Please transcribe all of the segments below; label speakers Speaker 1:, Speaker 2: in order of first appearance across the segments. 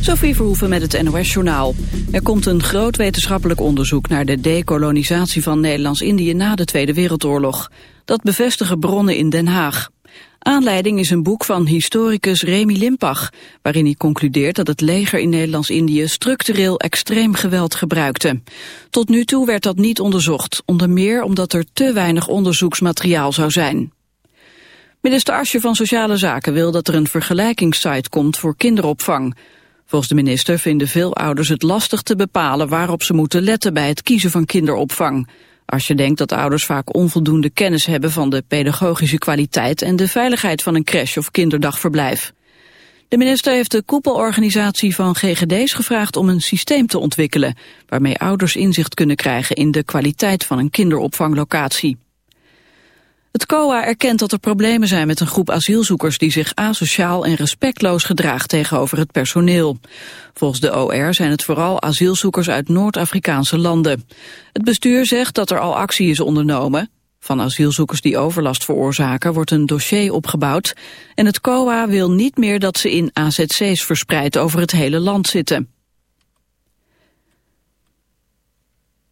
Speaker 1: Sophie Verhoeven met het NOS-journaal. Er komt een groot wetenschappelijk onderzoek naar de dekolonisatie van Nederlands-Indië na de Tweede Wereldoorlog. Dat bevestigen bronnen in Den Haag. Aanleiding is een boek van historicus Remy Limpach, waarin hij concludeert dat het leger in Nederlands-Indië structureel extreem geweld gebruikte. Tot nu toe werd dat niet onderzocht, onder meer omdat er te weinig onderzoeksmateriaal zou zijn. Minister Asje van Sociale Zaken wil dat er een vergelijkingssite komt voor kinderopvang. Volgens de minister vinden veel ouders het lastig te bepalen waarop ze moeten letten bij het kiezen van kinderopvang. Asje denkt dat ouders vaak onvoldoende kennis hebben van de pedagogische kwaliteit en de veiligheid van een crash of kinderdagverblijf. De minister heeft de koepelorganisatie van GGD's gevraagd om een systeem te ontwikkelen, waarmee ouders inzicht kunnen krijgen in de kwaliteit van een kinderopvanglocatie. Het COA erkent dat er problemen zijn met een groep asielzoekers die zich asociaal en respectloos gedraagt tegenover het personeel. Volgens de OR zijn het vooral asielzoekers uit Noord-Afrikaanse landen. Het bestuur zegt dat er al actie is ondernomen. Van asielzoekers die overlast veroorzaken wordt een dossier opgebouwd en het COA wil niet meer dat ze in AZC's verspreid over het hele land zitten.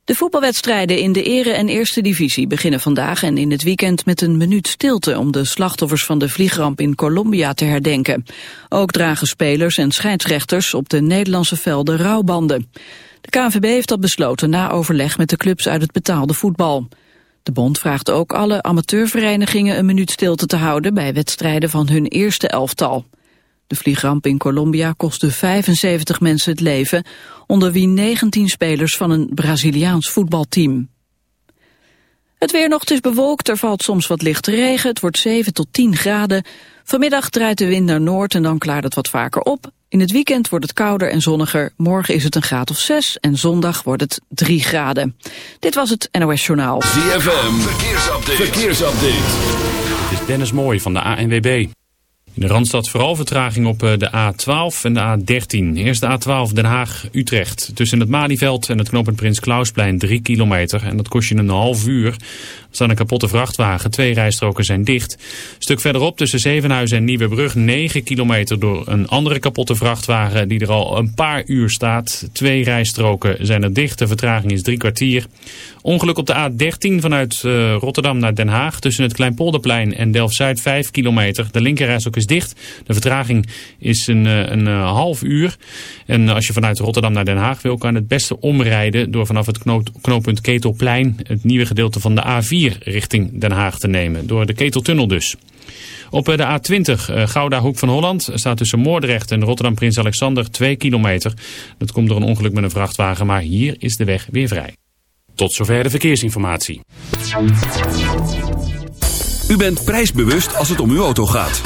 Speaker 1: De voetbalwedstrijden in de ere- en eerste divisie beginnen vandaag en in het weekend met een minuut stilte om de slachtoffers van de vliegramp in Colombia te herdenken. Ook dragen spelers en scheidsrechters op de Nederlandse velden rouwbanden. De KNVB heeft dat besloten na overleg met de clubs uit het betaalde voetbal. De bond vraagt ook alle amateurverenigingen een minuut stilte te houden bij wedstrijden van hun eerste elftal. De vliegramp in Colombia kostte 75 mensen het leven, onder wie 19 spelers van een Braziliaans voetbalteam. Het weer nog, het is bewolkt, er valt soms wat lichte regen, het wordt 7 tot 10 graden. Vanmiddag draait de wind naar noord en dan klaart het wat vaker op. In het weekend wordt het kouder en zonniger, morgen is het een graad of 6 en zondag wordt het 3 graden. Dit was het NOS Journaal.
Speaker 2: ZFM, verkeersupdate. verkeersupdate.
Speaker 3: Dit is Dennis Mooij van de ANWB. In de Randstad vooral vertraging op eh, de A12 en de A13. Eerst de A12 Den Haag-Utrecht. Tussen het Malieveld en het knooppunt Prins Klausplein 3 kilometer. En dat kost je een half uur. Staan een kapotte vrachtwagen. Twee rijstroken zijn dicht. Stuk verderop tussen Zevenhuizen en Nieuwebrug 9 kilometer door een andere kapotte vrachtwagen die er al een paar uur staat. Twee rijstroken zijn er dicht. De vertraging is drie kwartier. Ongeluk op de A13 vanuit uh, Rotterdam naar Den Haag. Tussen het Kleinpolderplein en Delft-Zuid 5 kilometer. De linkerrijstrook is dicht. De vertraging is een, uh, een uh, half uur. En als je vanuit Rotterdam naar Den Haag wil, kan het beste omrijden door vanaf het knoop, knooppunt Ketelplein het nieuwe gedeelte van de A4 richting Den Haag te nemen. Door de Keteltunnel dus. Op de A20 Gouda Hoek van Holland staat tussen Moordrecht en Rotterdam Prins Alexander 2 kilometer. Dat komt door een ongeluk met een vrachtwagen, maar hier is de weg weer vrij. Tot zover de verkeersinformatie.
Speaker 2: U bent prijsbewust als het om uw auto gaat.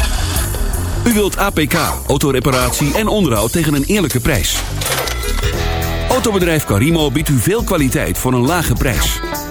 Speaker 2: U wilt APK, autoreparatie en onderhoud tegen een eerlijke prijs. Autobedrijf Carimo biedt u veel kwaliteit voor een lage prijs.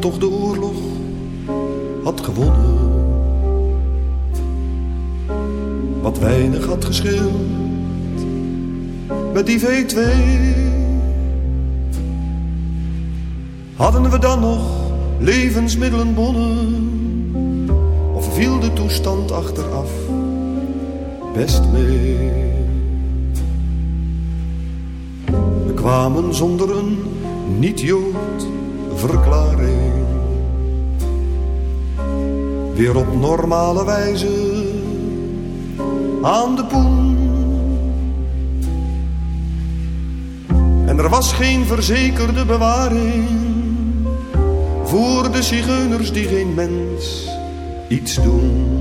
Speaker 4: Toch de oorlog had gewonnen. Wat weinig had gescheeld met die V2. Hadden we dan nog levensmiddelenbonnen? Of viel de toestand achteraf best mee? We kwamen zonder een niet-Jood verklaring. Weer op normale wijze aan de poen. En er was geen verzekerde bewaring voor de zigeuners die geen mens iets doen.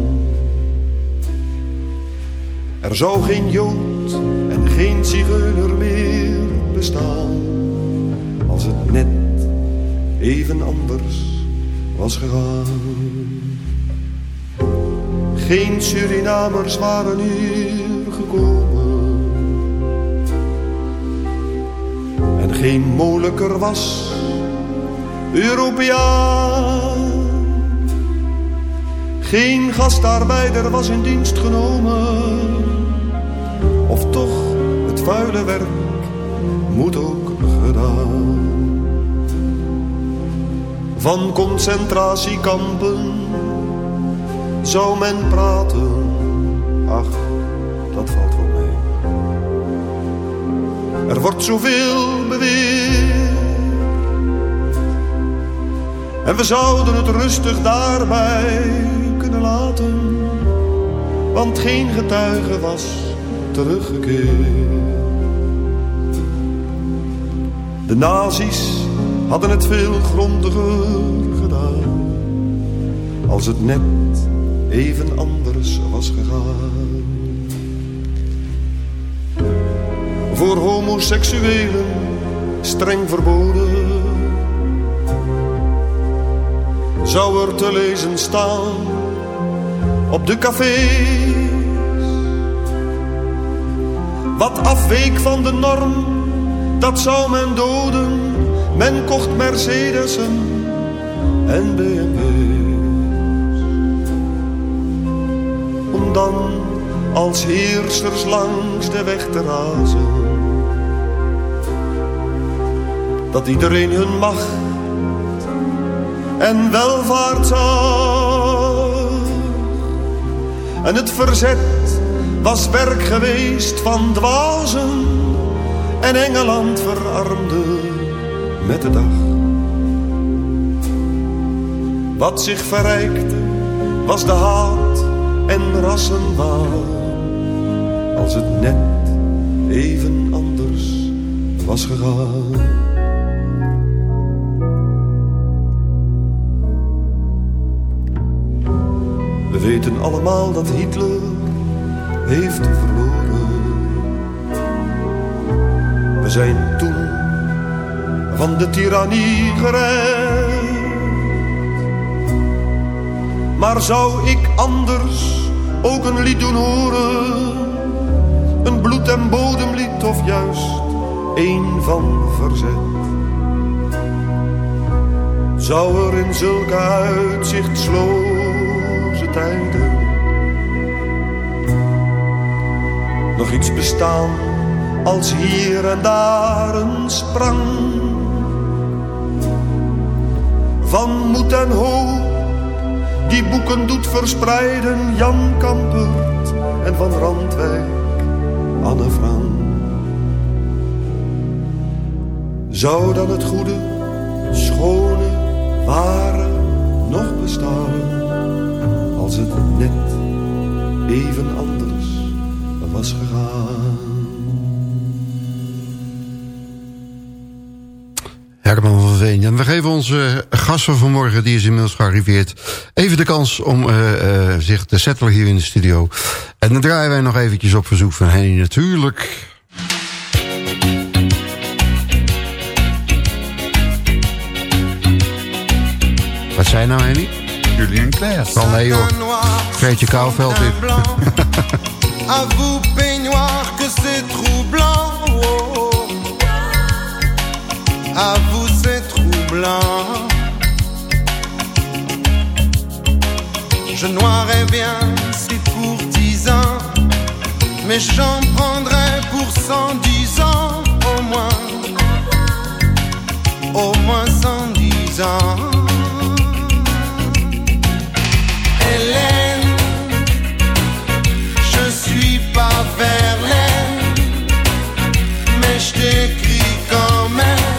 Speaker 4: Er zou geen Jood en geen zigeuner meer bestaan even anders was gegaan. Geen Surinamers waren hier gekomen en geen moeilijker was Europeaan. Geen gastarbeider was in dienst genomen, of toch het vuile werk moet ook Van concentratiekampen zou men praten, ach, dat valt wel mee. Er wordt zoveel beweerd. En we zouden het rustig daarbij kunnen laten, want geen getuige was teruggekeerd. De nazi's hadden het veel grondiger gedaan, als het net even anders was gegaan. Voor homoseksuelen streng verboden zou er te lezen staan op de cafés. Wat afweek van de norm, dat zou men doden. Men kocht Mercedesen en BMW's. Om dan als heersers langs de weg te razen. Dat iedereen hun macht en welvaart zag. En het verzet was werk geweest van dwazen. En Engeland verarmde met de dag. Wat zich verrijkte was de haat en rassenwaal. Als het net even anders was gegaan. We weten allemaal dat Hitler heeft verloren. We zijn toen van de tirannie gered. Maar zou ik anders ook een lied doen horen? Een bloed- en bodemlied of juist een van verzet? Zou er in zulke uitzichtsloze tijden nog iets bestaan als hier en daar een sprang van moed en hoop die boeken doet verspreiden Jan Kampert en van Randwijk Anne Frank. Zou dan het goede, schone, ware nog bestaan als het net even anders was gegaan?
Speaker 5: We geven onze gast van vanmorgen, die is inmiddels gearriveerd... even de kans om eh, eh, zich te settelen hier in de studio. En dan draaien wij nog eventjes op verzoek van Henny natuurlijk. Wat zei nou, Henny?
Speaker 6: Julien Clerc.
Speaker 5: Wel nee hoor, Greetje Kouwveld dit.
Speaker 7: Vous peignoir que c'est troublant vous Je noirais bien si pour dix ans Mais j'en prendrais pour cent dix ans au moins. Au moins cent dix ans. Hélène je suis pas Verlaine, mais je t'écris quand même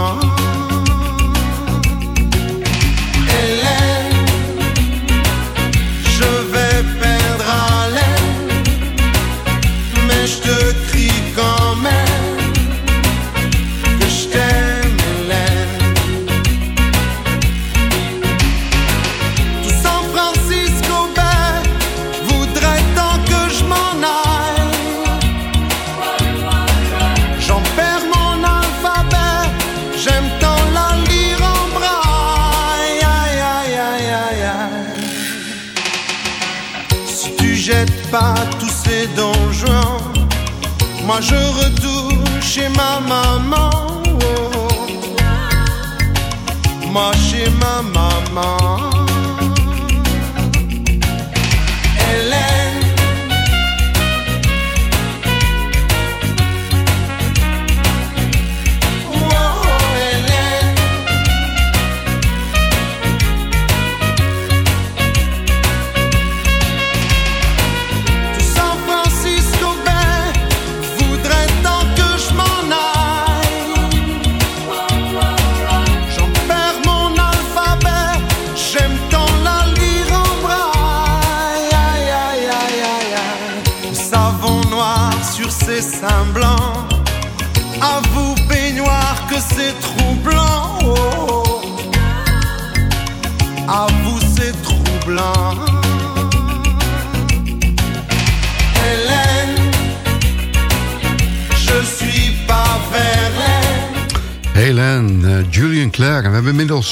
Speaker 7: Chez ma maman. oh. Chez ma.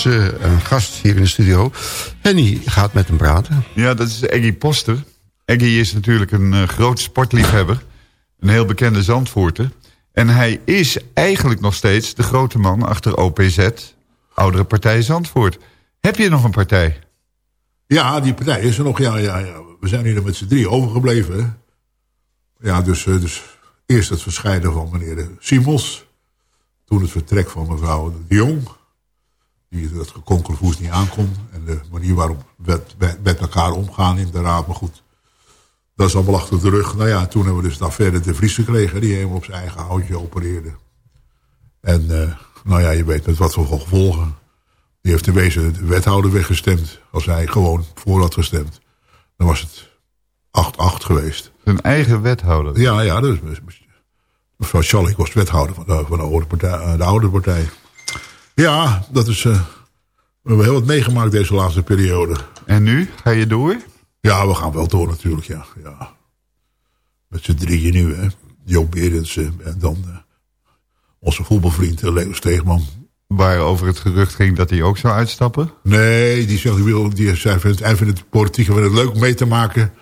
Speaker 5: Eh, een gast hier in de studio. Henny gaat met hem praten.
Speaker 6: Ja, dat is Eggy Poster. Eggy is natuurlijk een eh, groot sportliefhebber. Een heel bekende Zandvoorter. En hij is eigenlijk nog steeds de grote man achter OPZ, Oudere Partij Zandvoort. Heb je nog een partij?
Speaker 8: Ja, die partij is er nog. Ja, ja, ja. We zijn hier met z'n drie overgebleven. Hè? Ja, dus, eh, dus eerst het verscheiden van meneer de Simons. Toen het vertrek van mevrouw de Jong. Die dat gekonkelvoes niet aankomt. En de manier waarop we met, met elkaar omgaan in de raad. Maar goed, dat is allemaal achter de rug. Nou ja, toen hebben we dus daar verder de Vries gekregen. Die helemaal op zijn eigen houtje opereerde. En eh, nou ja, je weet met wat voor gevolgen. Die heeft in wezen de wethouder weggestemd. Als hij gewoon voor had gestemd. Dan was het 8-8 geweest.
Speaker 6: Zijn eigen wethouder?
Speaker 8: Ja, ja. Dus, mevrouw Schallik was wethouder van de, van de, oude partij, eh, de oude partij. Ja, dat is... eh, we hebben heel wat meegemaakt deze laatste periode.
Speaker 6: En nu? Ga je door?
Speaker 8: Ja, we gaan wel door natuurlijk, ja. ja. Met z'n drieën nu, hè. Joop Berendsen en dan eh, onze voetbalvriend eh, Leo Steegman.
Speaker 6: Waar over het gerucht ging dat hij ook zou uitstappen?
Speaker 8: Nee, die zegt, die wil, die, hij, het politiek vindt het leuk mee te maken.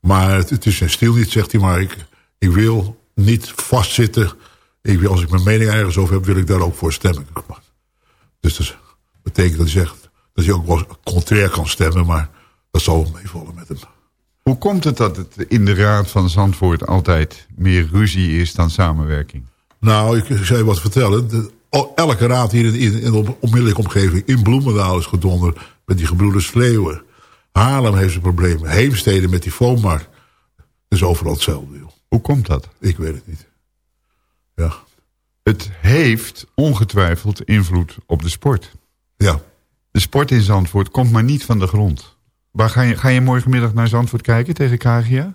Speaker 8: Maar het, het is zijn stil niet, zegt hij. Maar ik, ik wil niet vastzitten. Ik wil, als ik mijn mening ergens over heb, wil ik daar ook voor stemmen. Dus dat betekent dat hij zegt dat hij ook wel contrair kan stemmen. Maar dat zal wel meevallen met hem.
Speaker 6: Hoe komt het dat het in de Raad van Zandvoort altijd meer ruzie is dan samenwerking?
Speaker 8: Nou, ik, ik zou je wat vertellen. De- elke raad hier in, in, de onmiddellijke omgeving... in Bloemendaal is gedonderd met die gebroeders Vleeuwen. Haarlem heeft zijn problemen. Heemstede met die FOMAR. Het is overal hetzelfde, joh.
Speaker 6: Hoe komt dat?
Speaker 8: Ik weet het niet. Ja.
Speaker 6: Het heeft ongetwijfeld invloed op de sport.
Speaker 8: Ja.
Speaker 6: De sport in Zandvoort komt maar niet van de grond. Waar ga je, ga je morgenmiddag naar Zandvoort kijken tegen KGA?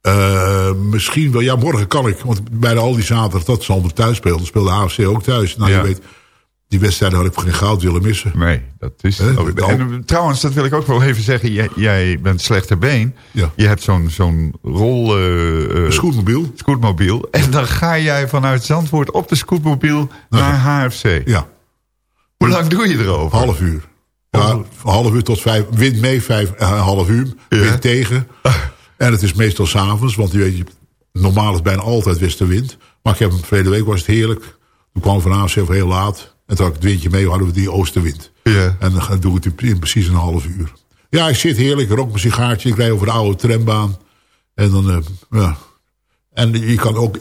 Speaker 8: Eh, misschien wel. Ja, morgen kan ik. Want bij de Aldi zaterdag dat Zandvoort thuis speelde... speelde AFC ook thuis. Nou,
Speaker 6: Ja.
Speaker 8: je weet... Die wedstrijd had ik voor geen goud willen missen.
Speaker 6: Nee, dat is...
Speaker 8: Hè?
Speaker 6: Oh, en, trouwens, dat wil ik ook wel even zeggen. Jij, jij bent slechter been.
Speaker 8: Ja.
Speaker 6: Je hebt zo'n zo'n rol...
Speaker 8: Een scootmobiel.
Speaker 6: scootmobiel. En dan ga jij vanuit Zandvoort op de scootmobiel naar HFC.
Speaker 8: Ja.
Speaker 6: Hoe lang doe je erover?
Speaker 8: Half uur. Ja, van half uur tot vijf. Wind mee, vijf, eh, half uur. Wind tegen. En het is meestal s'avonds, want je weet, je- normaal is bijna altijd westenwind. Maar ik heb hem, verleden week was het heerlijk. Toen kwam vanavond heel laat. En toen had ik het windje mee, hadden we die oostenwind.
Speaker 6: Ja.
Speaker 8: En dan doe ik het in precies een half uur. Ja, ik zit heerlijk, rook mijn sigaartje. Ik rijd over de oude trambaan. En dan, eh, ja. En je kan ook,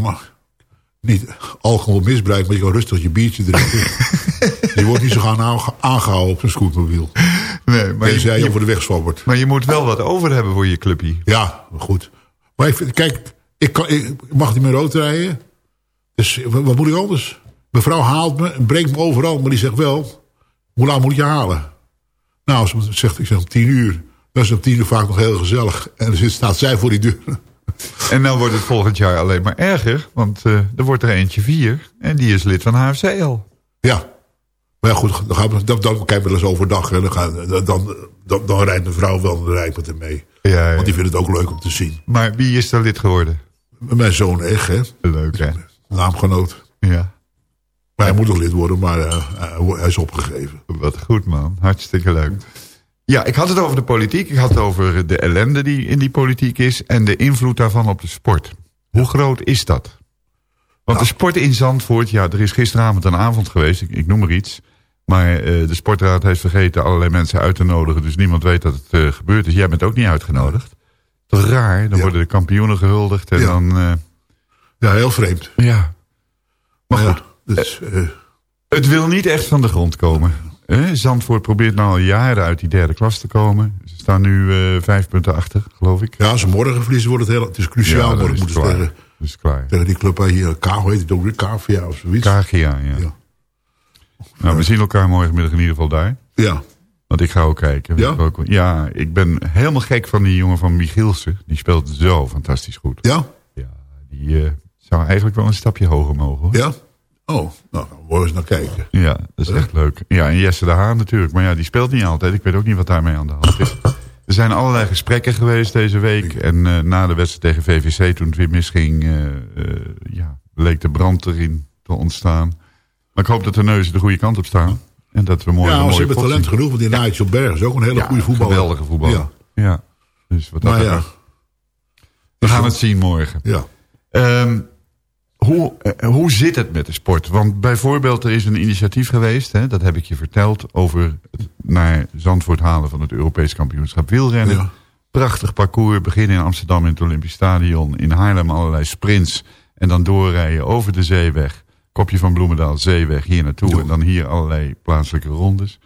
Speaker 8: maar niet alcohol misbruiken, maar je kan rustig je biertje drinken. je wordt niet zo gaan aange- aangehouden op een scootmobiel.
Speaker 6: Nee, maar je,
Speaker 8: je
Speaker 6: je-
Speaker 8: over de weg zwabbert.
Speaker 6: maar je moet wel wat over hebben voor je clubje.
Speaker 8: Ja, goed. Maar ik vind, kijk, ik, kan, ik mag niet meer rood rijden. Dus wat moet ik anders? Mevrouw haalt me, en brengt me overal, maar die zegt wel... Hoe laat moet je halen? Nou, ze zegt, ik zeg om tien uur. Dan is om tien uur vaak nog heel gezellig. En dan staat zij voor die deur.
Speaker 6: En dan wordt het volgend jaar alleen maar erger. Want eh, er wordt er eentje vier. En die is lid van HFC al.
Speaker 8: Ja. Maar ja, goed, dan, gaan we, dan, dan kijken we wel eens overdag. En dan, gaan, dan, dan, dan, dan rijdt de vrouw wel en dan rijdt met hem mee.
Speaker 6: Ja, ja.
Speaker 8: Want die vindt het ook leuk om te zien.
Speaker 6: Maar wie is er lid geworden?
Speaker 8: Mijn zoon echt, hè.
Speaker 6: Leuk, hè?
Speaker 8: Naamgenoot.
Speaker 6: Ja.
Speaker 8: Maar hij moet nog lid worden, maar eh, hij- hij is opgegeven.
Speaker 6: Wat goed, man. Hartstikke leuk. Ja, ik had het over de politiek. Ik had het over de ellende die in die politiek is... en de invloed daarvan op de sport. Hoe groot is dat? Want de sport in Zandvoort... ja, er is gisteravond een avond geweest, ik, ik noem maar iets... maar eh, de sportraad heeft vergeten allerlei mensen uit te nodigen... dus niemand weet dat het eh, gebeurd is. Jij bent ook niet uitgenodigd. Toch raar? Dan
Speaker 8: Ja.
Speaker 6: worden de kampioenen gehuldigd en
Speaker 8: Ja.
Speaker 6: dan... eh,
Speaker 8: Ja, heel vreemd.
Speaker 6: ja. Maar goed,
Speaker 8: ja, dus, eh,
Speaker 6: Het wil niet echt van de grond komen. Zandvoort probeert nou al jaren uit die derde klas te komen. Ze staan nu eh, vijf punten achter, geloof ik.
Speaker 8: ja, ze morgen verliezen wordt het heel... Het is cruciaal,
Speaker 6: dan
Speaker 8: morgen moeten ze tegen,
Speaker 6: Dat is klaar.
Speaker 8: tegen die club hier, K, hoe heet het ook weer? KVA of zoiets.
Speaker 6: KGA, ja.
Speaker 8: Ja.
Speaker 6: Nou, we zien elkaar morgenmiddag in ieder geval daar.
Speaker 8: Ja,
Speaker 6: Want ik ga ook kijken.
Speaker 8: Ja?
Speaker 6: Ik ook- ja, ik ben helemaal gek van die jongen van Michielsen. Die speelt zo fantastisch goed.
Speaker 8: ja,
Speaker 6: Ja, die eh, zou eigenlijk wel een stapje hoger mogen. Hoor.
Speaker 8: ja. Oh, nou, gaan we eens naar kijken.
Speaker 6: Ja, dat is echt leuk. Ja, en Jesse de Haan natuurlijk. Maar ja, die speelt niet altijd. Ik weet ook niet wat daarmee aan de hand is. Er zijn allerlei gesprekken geweest deze week. En eh, na de wedstrijd tegen VVC, toen het weer misging... eh, eh, ja, leek de brand erin te ontstaan. Maar ik hoop dat de neuzen de goede kant op staan. En dat we morgen
Speaker 8: Ja, ze hebben talent genoeg, want die Nigel Berg is ook een hele
Speaker 6: Ja,
Speaker 8: goede voetballer.
Speaker 6: geweldige voetballer.
Speaker 8: Ja,
Speaker 6: Ja. Dus wat dat
Speaker 8: maar ja.
Speaker 6: We gaan het zien morgen.
Speaker 8: ja.
Speaker 6: Ehm, hoe, eh, hoe zit het met de sport? Want bijvoorbeeld, er is een initiatief geweest... Hè, dat heb ik je verteld... over het naar Zandvoort halen van het Europees kampioenschap wielrennen.
Speaker 8: Ja.
Speaker 6: Prachtig parcours. Beginnen in Amsterdam in het Olympisch Stadion. In Haarlem allerlei sprints. En dan doorrijden over de zeeweg. Kopje van Bloemendaal, zeeweg hier naartoe.
Speaker 8: Ja.
Speaker 6: En dan hier allerlei plaatselijke rondes.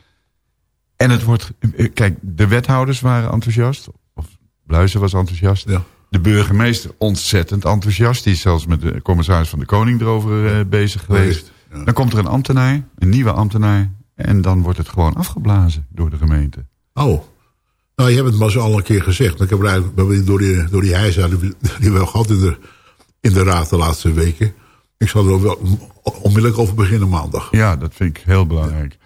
Speaker 6: En het wordt... eh, Kijk, de wethouders waren enthousiast. Of Bluizen was enthousiast.
Speaker 8: Ja.
Speaker 6: De burgemeester ontzettend enthousiast. Die is zelfs met de commissaris van de Koning erover eh, bezig geweest.
Speaker 8: Ja.
Speaker 6: Dan komt er een ambtenaar, een nieuwe ambtenaar. En dan wordt het gewoon afgeblazen door de gemeente.
Speaker 8: Oh. Nou, je hebt het maar zo al een keer gezegd. Ik heb eigenlijk door die, door die hijza die, we- gehad in de, in de raad de laatste weken. Ik zal er wel onmiddellijk over beginnen maandag.
Speaker 6: Ja, dat vind ik heel belangrijk.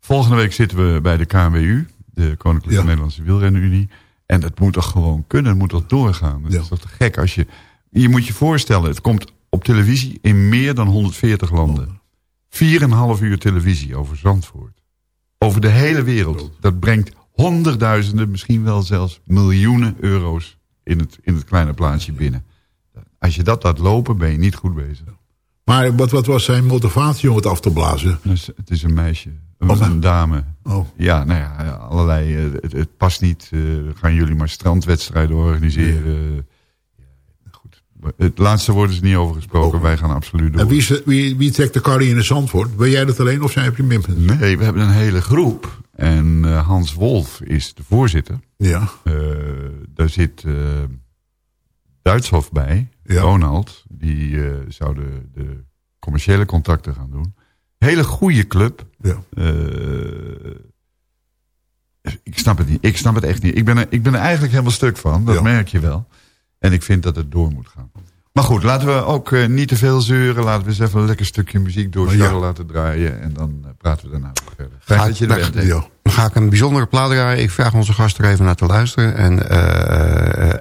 Speaker 6: Volgende week zitten we bij de KNWU. De Koninklijke
Speaker 8: Ja.
Speaker 6: Nederlandse Wielrenunie. En dat moet toch gewoon kunnen. Het moet toch doorgaan. Het
Speaker 8: Ja.
Speaker 6: is toch te gek als je... Je moet je voorstellen, het komt op televisie in meer dan 140 landen. 4,5 uur televisie over Zandvoort. Over de hele wereld. Dat brengt honderdduizenden, misschien wel zelfs miljoenen euro's in het, in het kleine plaatsje binnen. Als je dat laat lopen, ben je niet goed bezig.
Speaker 8: Maar wat, wat was zijn motivatie om het af te blazen?
Speaker 6: Dus het is een meisje, een, een dame.
Speaker 8: Oh.
Speaker 6: Ja, nou ja, allerlei. eh, Het, het past niet. eh, gaan jullie maar strandwedstrijden organiseren. Goed. Het laatste woord is niet over gesproken.
Speaker 8: Oh.
Speaker 6: Wij gaan absoluut door.
Speaker 8: En wie, de- wie, wie trekt de karrie in de Zandvoort? Ben jij dat alleen of zijn heb je meer?
Speaker 6: Nee, we hebben een hele groep. En eh, Hans Wolf is de voorzitter.
Speaker 8: Ja,
Speaker 6: daar zit eh, Duitshof bij.
Speaker 8: Ja.
Speaker 6: Ronald. Die zou de, de commerciële contacten gaan doen. Hele goede club.
Speaker 8: Ja.
Speaker 6: Eh, ik snap het niet. Ik snap het echt niet. Ik ben er, ik ben er eigenlijk helemaal stuk van. Dat
Speaker 8: Ja.
Speaker 6: merk je wel. En ik vind dat het door moet gaan. Maar goed, laten we ook eh, niet te veel zeuren. Laten we eens even een lekker stukje muziek door
Speaker 8: ja.
Speaker 6: Laten draaien. En dan eh, praten we daarna weer verder.
Speaker 5: Ga
Speaker 6: dat je er bent.
Speaker 8: ja.
Speaker 5: Ga ik een bijzondere plaat draaien. Ik vraag onze gast er even naar te luisteren. En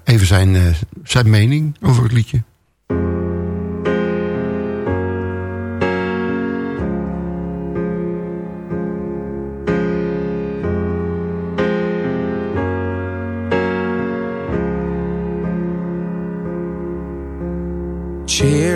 Speaker 5: even zijn, zijn mening over het liedje.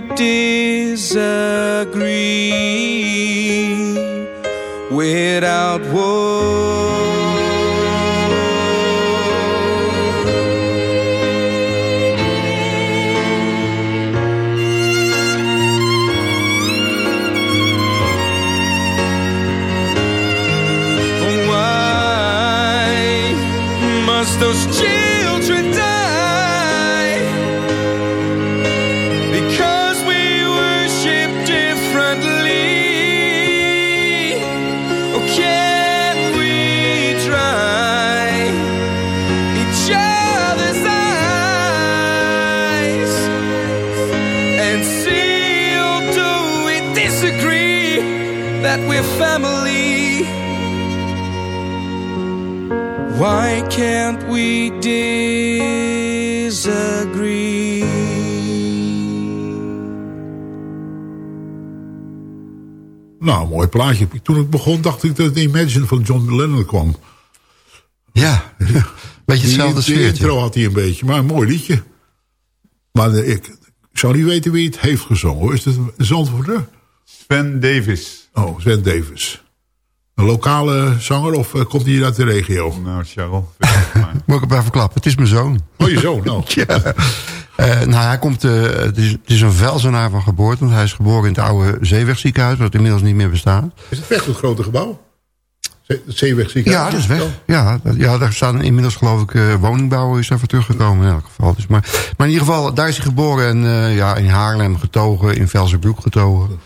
Speaker 8: desire. Plaatje. Toen ik begon dacht ik dat het Imagine van John Lennon kwam.
Speaker 5: Ja, beetje hetzelfde
Speaker 8: Die, die
Speaker 5: sfeertje.
Speaker 8: intro had hij een beetje, maar een mooi liedje. Maar de- ik, ik zou niet weten wie het heeft gezongen. hoor. Is het een?
Speaker 6: Sven Davis.
Speaker 8: Oh, Sven Davis. Een lokale zanger of eh, komt hij hier uit de regio?
Speaker 6: Nou, Charles.
Speaker 5: Moet ik hem even klappen? Het is mijn zoon.
Speaker 8: Oh, je zoon, nou.
Speaker 5: Ja. Eh, nou, hij komt, eh, het, is, het is een velzenaar van geboorte. Want hij is geboren in het oude zeewegziekenhuis. Wat inmiddels niet meer bestaat.
Speaker 8: Is het weg, het grote gebouw? Zee- Het Zeeweg
Speaker 5: Ja, dat is weg. Ja, dat- ja, daar staan inmiddels geloof ik eh, woningbouw is daarvoor teruggekomen in elk geval. Dus maar, maar in ieder geval, daar is hij geboren en ja, in Haarlem getogen, in Velzerbroek getogen.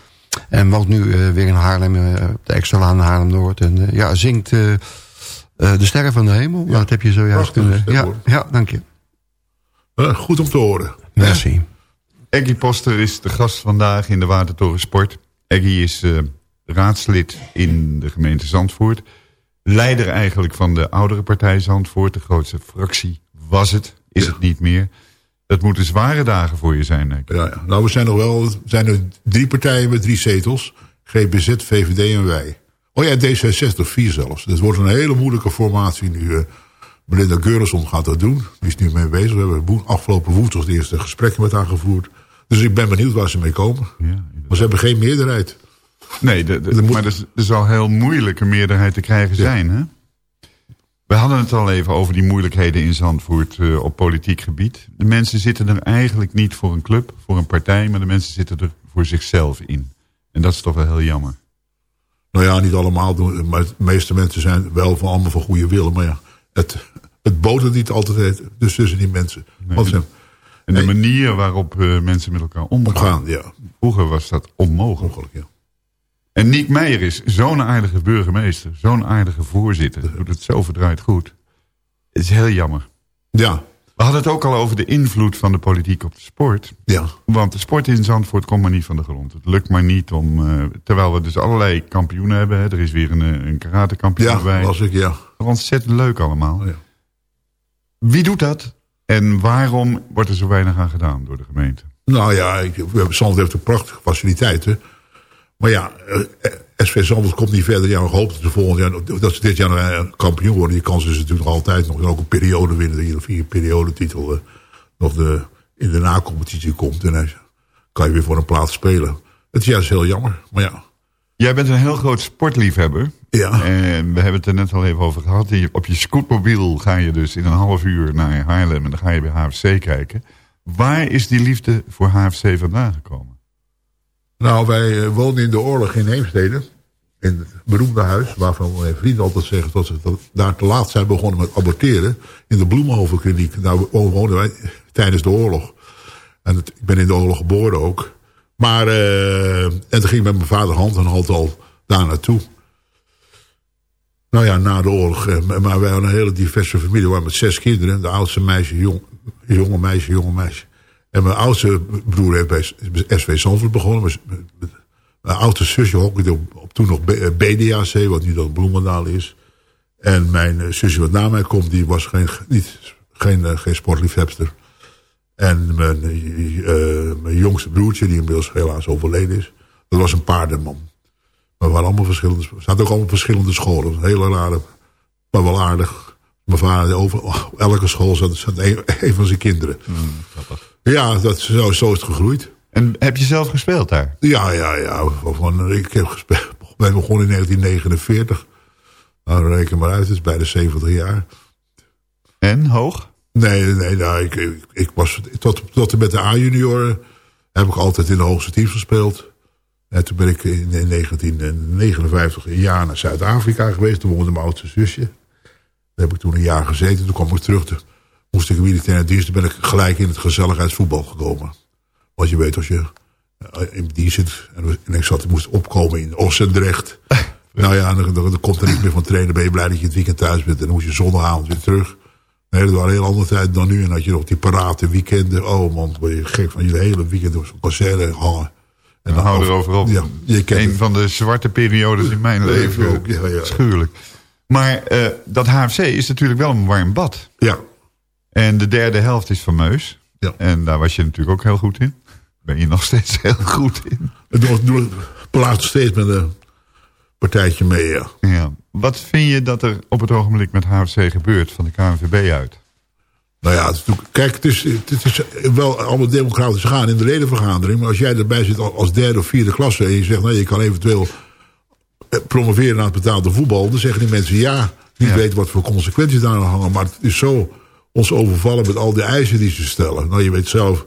Speaker 5: En woont nu weer in Haarlem, op de Extralaan Haarlem-Noord. En ja, zingt De Sterren van de Hemel. Nou, dat heb je zojuist kunnen... Ja, ja, dank je.
Speaker 8: Eh, goed om te horen.
Speaker 5: Merci.
Speaker 6: Eggy Poster is de gast vandaag in de Watertoren Sport. Eggy is eh, raadslid in de gemeente Zandvoort. Leider eigenlijk van de oudere partij Zandvoort. De grootste fractie was het, is
Speaker 8: Ja.
Speaker 6: het niet meer. Dat moeten zware dagen voor je zijn. Eggy.
Speaker 8: Ja, ja. Nou, we zijn nog wel, zijn er drie partijen met drie zetels. GBZ, VVD en wij. Oh ja, D66, vier zelfs. Dat wordt een hele moeilijke formatie nu. eh. Melinda Geurenson gaat dat doen. Die is nu mee bezig. We hebben afgelopen woensdag de eerste gesprekken met haar gevoerd. Dus ik ben benieuwd waar ze mee komen.
Speaker 6: Ja,
Speaker 8: Maar ze hebben geen meerderheid.
Speaker 6: Nee, de, de-
Speaker 8: moet-
Speaker 6: maar er, er zal heel moeilijk een meerderheid te krijgen zijn. Hè? We hadden het al even over die moeilijkheden in Zandvoort eh, op politiek gebied. De mensen zitten er eigenlijk niet voor een club, voor een partij... maar de mensen zitten er voor zichzelf in. En dat is toch wel heel jammer.
Speaker 8: Nou ja, niet allemaal. Maar de meeste mensen zijn wel van allemaal van goede willen. Maar ja, het, het botert niet altijd dus tussen die mensen. Want ze
Speaker 6: En de
Speaker 8: Nee.
Speaker 6: manier waarop eh, mensen met elkaar omgaan.
Speaker 8: ja.
Speaker 6: Vroeger was dat onmogelijk.
Speaker 8: Ja.
Speaker 6: En Niek Meijer is zo'n aardige burgemeester. Zo'n aardige voorzitter. Doet het zo verdraaid goed. Het is heel jammer.
Speaker 8: Ja.
Speaker 6: We hadden het ook al over de invloed van de politiek op de sport.
Speaker 8: Ja.
Speaker 6: Want de sport in Zandvoort komt maar niet van de grond. Het lukt maar niet om... eh, terwijl we dus allerlei kampioenen hebben. Hè. Er is weer een, eh, een karatekampioen
Speaker 8: Ja,
Speaker 6: bij.
Speaker 8: was ik, ja.
Speaker 6: Ontzettend leuk allemaal.
Speaker 8: Ja.
Speaker 6: Wie doet dat? En waarom wordt er zo weinig aan gedaan door de gemeente?
Speaker 8: Nou ja, ik, we hebben, Zandvoort heeft ook prachtige faciliteiten. Maar ja, eh, SV Zandvoort komt niet verder. Ja, we hopen dat ze volgend jaar, dat ze dit jaar nog, kampioen worden. Die kans is natuurlijk nog altijd nog. En ook een periode winnen. Via een periodetitel eh, nog de, in de nacompetitie komt. En dan kan je weer voor een plaats spelen. Het is juist heel jammer. Maar ja,
Speaker 6: Jij bent een heel groot sportliefhebber.
Speaker 8: Ja.
Speaker 6: En we hebben het er net al even over gehad. Op je scootmobiel ga je dus in een half uur naar Haarlem... en dan ga je bij HFC kijken. Waar is die liefde voor HFC vandaan gekomen?
Speaker 8: Nou, wij eh, woonden in de oorlog in Heemstede. In het beroemde huis, waarvan mijn vrienden altijd zeggen... dat ze daar te laat zijn begonnen met aborteren. In de Bloemenhovenkliniek. Daar wo- woonden wij tijdens de oorlog. En ik ben in de oorlog geboren ook. Maar, eh, en toen ging ik met mijn vader hand en hand al daar naartoe. Nou ja, na de oorlog. eh, Maar wij hadden een hele diverse familie. We waren met zes kinderen. De oudste meisje, jong, jonge meisje, jonge meisje. En mijn oudste broer heeft bij SV Zandvoort begonnen. Mijn, oudste zusje hockeyde op, toen nog B- eh, BDAC, wat nu dan Bloemendaal is. En mijn eh, zusje wat na mij komt, die was geen, niet, geen, eh, geen sportliefhebster. En mijn, mijn jongste broertje, die inmiddels helaas overleden is, dat was een paardenman. Maar we waren allemaal verschillende, zaten ook allemaal verschillende scholen. Hele rare, maar wel aardig. Mijn vader, over elke school zat, zat een, een van zijn kinderen. ja, dat, zo, zo is het gegroeid.
Speaker 6: En heb je zelf gespeeld daar?
Speaker 8: Ja, ja, ja. Van, ik heb gespeeld, ben begonnen in 1949. Nou, reken maar uit, het is bijna 70 jaar.
Speaker 6: En, hoog?
Speaker 8: Nee, nee, nou, ik, ik, ik was tot, tot en met de A-junioren heb ik altijd in de hoogste teams gespeeld. En toen ben ik in, in 1959 een jaar naar Zuid-Afrika geweest. Toen woonde mijn oudste zusje. Daar heb ik toen een jaar gezeten. Toen kwam ik terug. Toen moest ik in militaire dienst. Toen ben ik gelijk in het gezelligheidsvoetbal gekomen. Want je weet, als je eh, in dienst zit... en, ik zat, moest opkomen in Ossendrecht. nou ja, dan, dan, dan komt er niet meer van trainen. Ben je blij dat je het weekend thuis bent. En dan moest je zondagavond weer terug. Nee, dat waren een heel andere tijd dan nu. En had je nog die parate weekenden. Oh man, word je gek van je hele weekend op zo'n concert hangen. En
Speaker 6: Dan hou erover op.
Speaker 8: Ja, je kent
Speaker 6: Een
Speaker 8: het.
Speaker 6: van de zwarte periodes in mijn leven.
Speaker 8: ook, ja, ja.
Speaker 6: Schuwelijk. Maar eh, dat HFC is natuurlijk wel een warm bad.
Speaker 8: Ja,
Speaker 6: En de derde helft is fameus.
Speaker 8: Ja.
Speaker 6: En daar was je natuurlijk ook heel goed in. Ben je nog steeds heel goed in.
Speaker 8: het doe, plaatst steeds met een partijtje mee, ja.
Speaker 6: Ja. Wat vind je dat er op het ogenblik met HFC gebeurt van de KNVB uit?
Speaker 8: Nou ja, het is natuurlijk- kijk, het is, het is wel allemaal democratisch gaan in de ledenvergadering. Maar als jij erbij zit als derde of vierde klasse... en je zegt, nou, je kan eventueel promoveren naar het betaalde voetbal... dan zeggen die mensen ja, niet
Speaker 6: Ja.
Speaker 8: weten wat voor consequenties daar aan hangen. Maar het is zo ons overvallen met al die eisen die ze stellen. Nou, je weet zelf,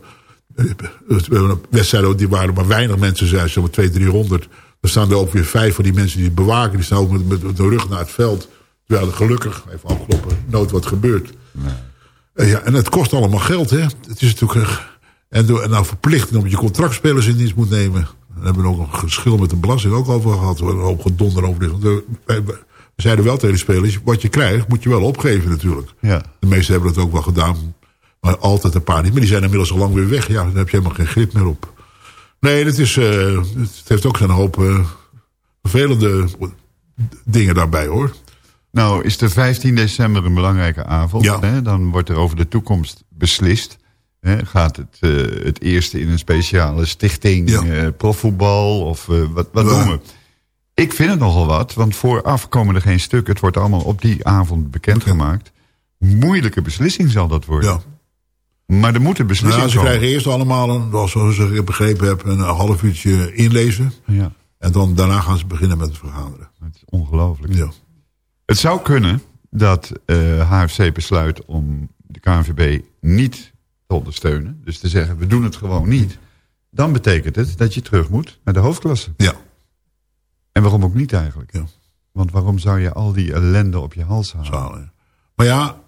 Speaker 8: eh, we hebben een wedstrijd die waren maar weinig mensen zijn, zo maar 200, 300. Dan staan er ook weer vijf van die mensen die het bewaken. Die staan ook met, met, met de rug naar het veld. Terwijl er gelukkig, even afkloppen, nooit wat gebeurt. Eh, Ja, en het kost allemaal geld, hè. Het is natuurlijk... eh, En, door, en nou verplicht om je contractspelers in dienst moet nemen. Daar hebben we ook een geschil met de belasting ook over gehad. We hebben een hoop gedonder over dit. We zeiden wel tegen de spelers, wat je krijgt moet je wel opgeven natuurlijk.
Speaker 6: Ja.
Speaker 8: De meesten hebben dat ook wel gedaan. Maar altijd een paar niet. Maar die zijn inmiddels al lang weer weg. Ja, dan heb je helemaal geen grip meer op. Nee, het, is, eh, het heeft ook zijn hoop eh, vervelende dingen daarbij hoor.
Speaker 6: Nou, is de 15 december een belangrijke avond.
Speaker 8: Ja.
Speaker 6: Hè? Dan wordt er over de toekomst beslist. Gaat het, eh, het eerste in een speciale stichting
Speaker 8: Ja.
Speaker 6: eh, profvoetbal of eh, wat, wat
Speaker 8: Ja.
Speaker 6: doen we? Ik vind het nogal wat, want vooraf komen er geen stukken. Het wordt allemaal op die avond bekendgemaakt. Moeilijke beslissing zal dat worden.
Speaker 8: Ja.
Speaker 6: Maar er moet een beslissing
Speaker 8: Nou, ze
Speaker 6: komen.
Speaker 8: krijgen eerst allemaal, een, zoals ik begrepen heb, een half uurtje inlezen.
Speaker 6: Ja,
Speaker 8: En dan, daarna gaan ze beginnen met het vergaderen.
Speaker 6: het is ongelooflijk.
Speaker 8: Ja.
Speaker 6: Het zou kunnen dat HFC besluit om de KNVB niet te ondersteunen. Dus te zeggen, we doen het gewoon niet. Dan betekent het dat je terug moet naar de hoofdklasse.
Speaker 8: Ja.
Speaker 6: En waarom ook niet eigenlijk?
Speaker 8: Ja.
Speaker 6: Want waarom zou je al die ellende op je hals halen?
Speaker 8: Maar ja,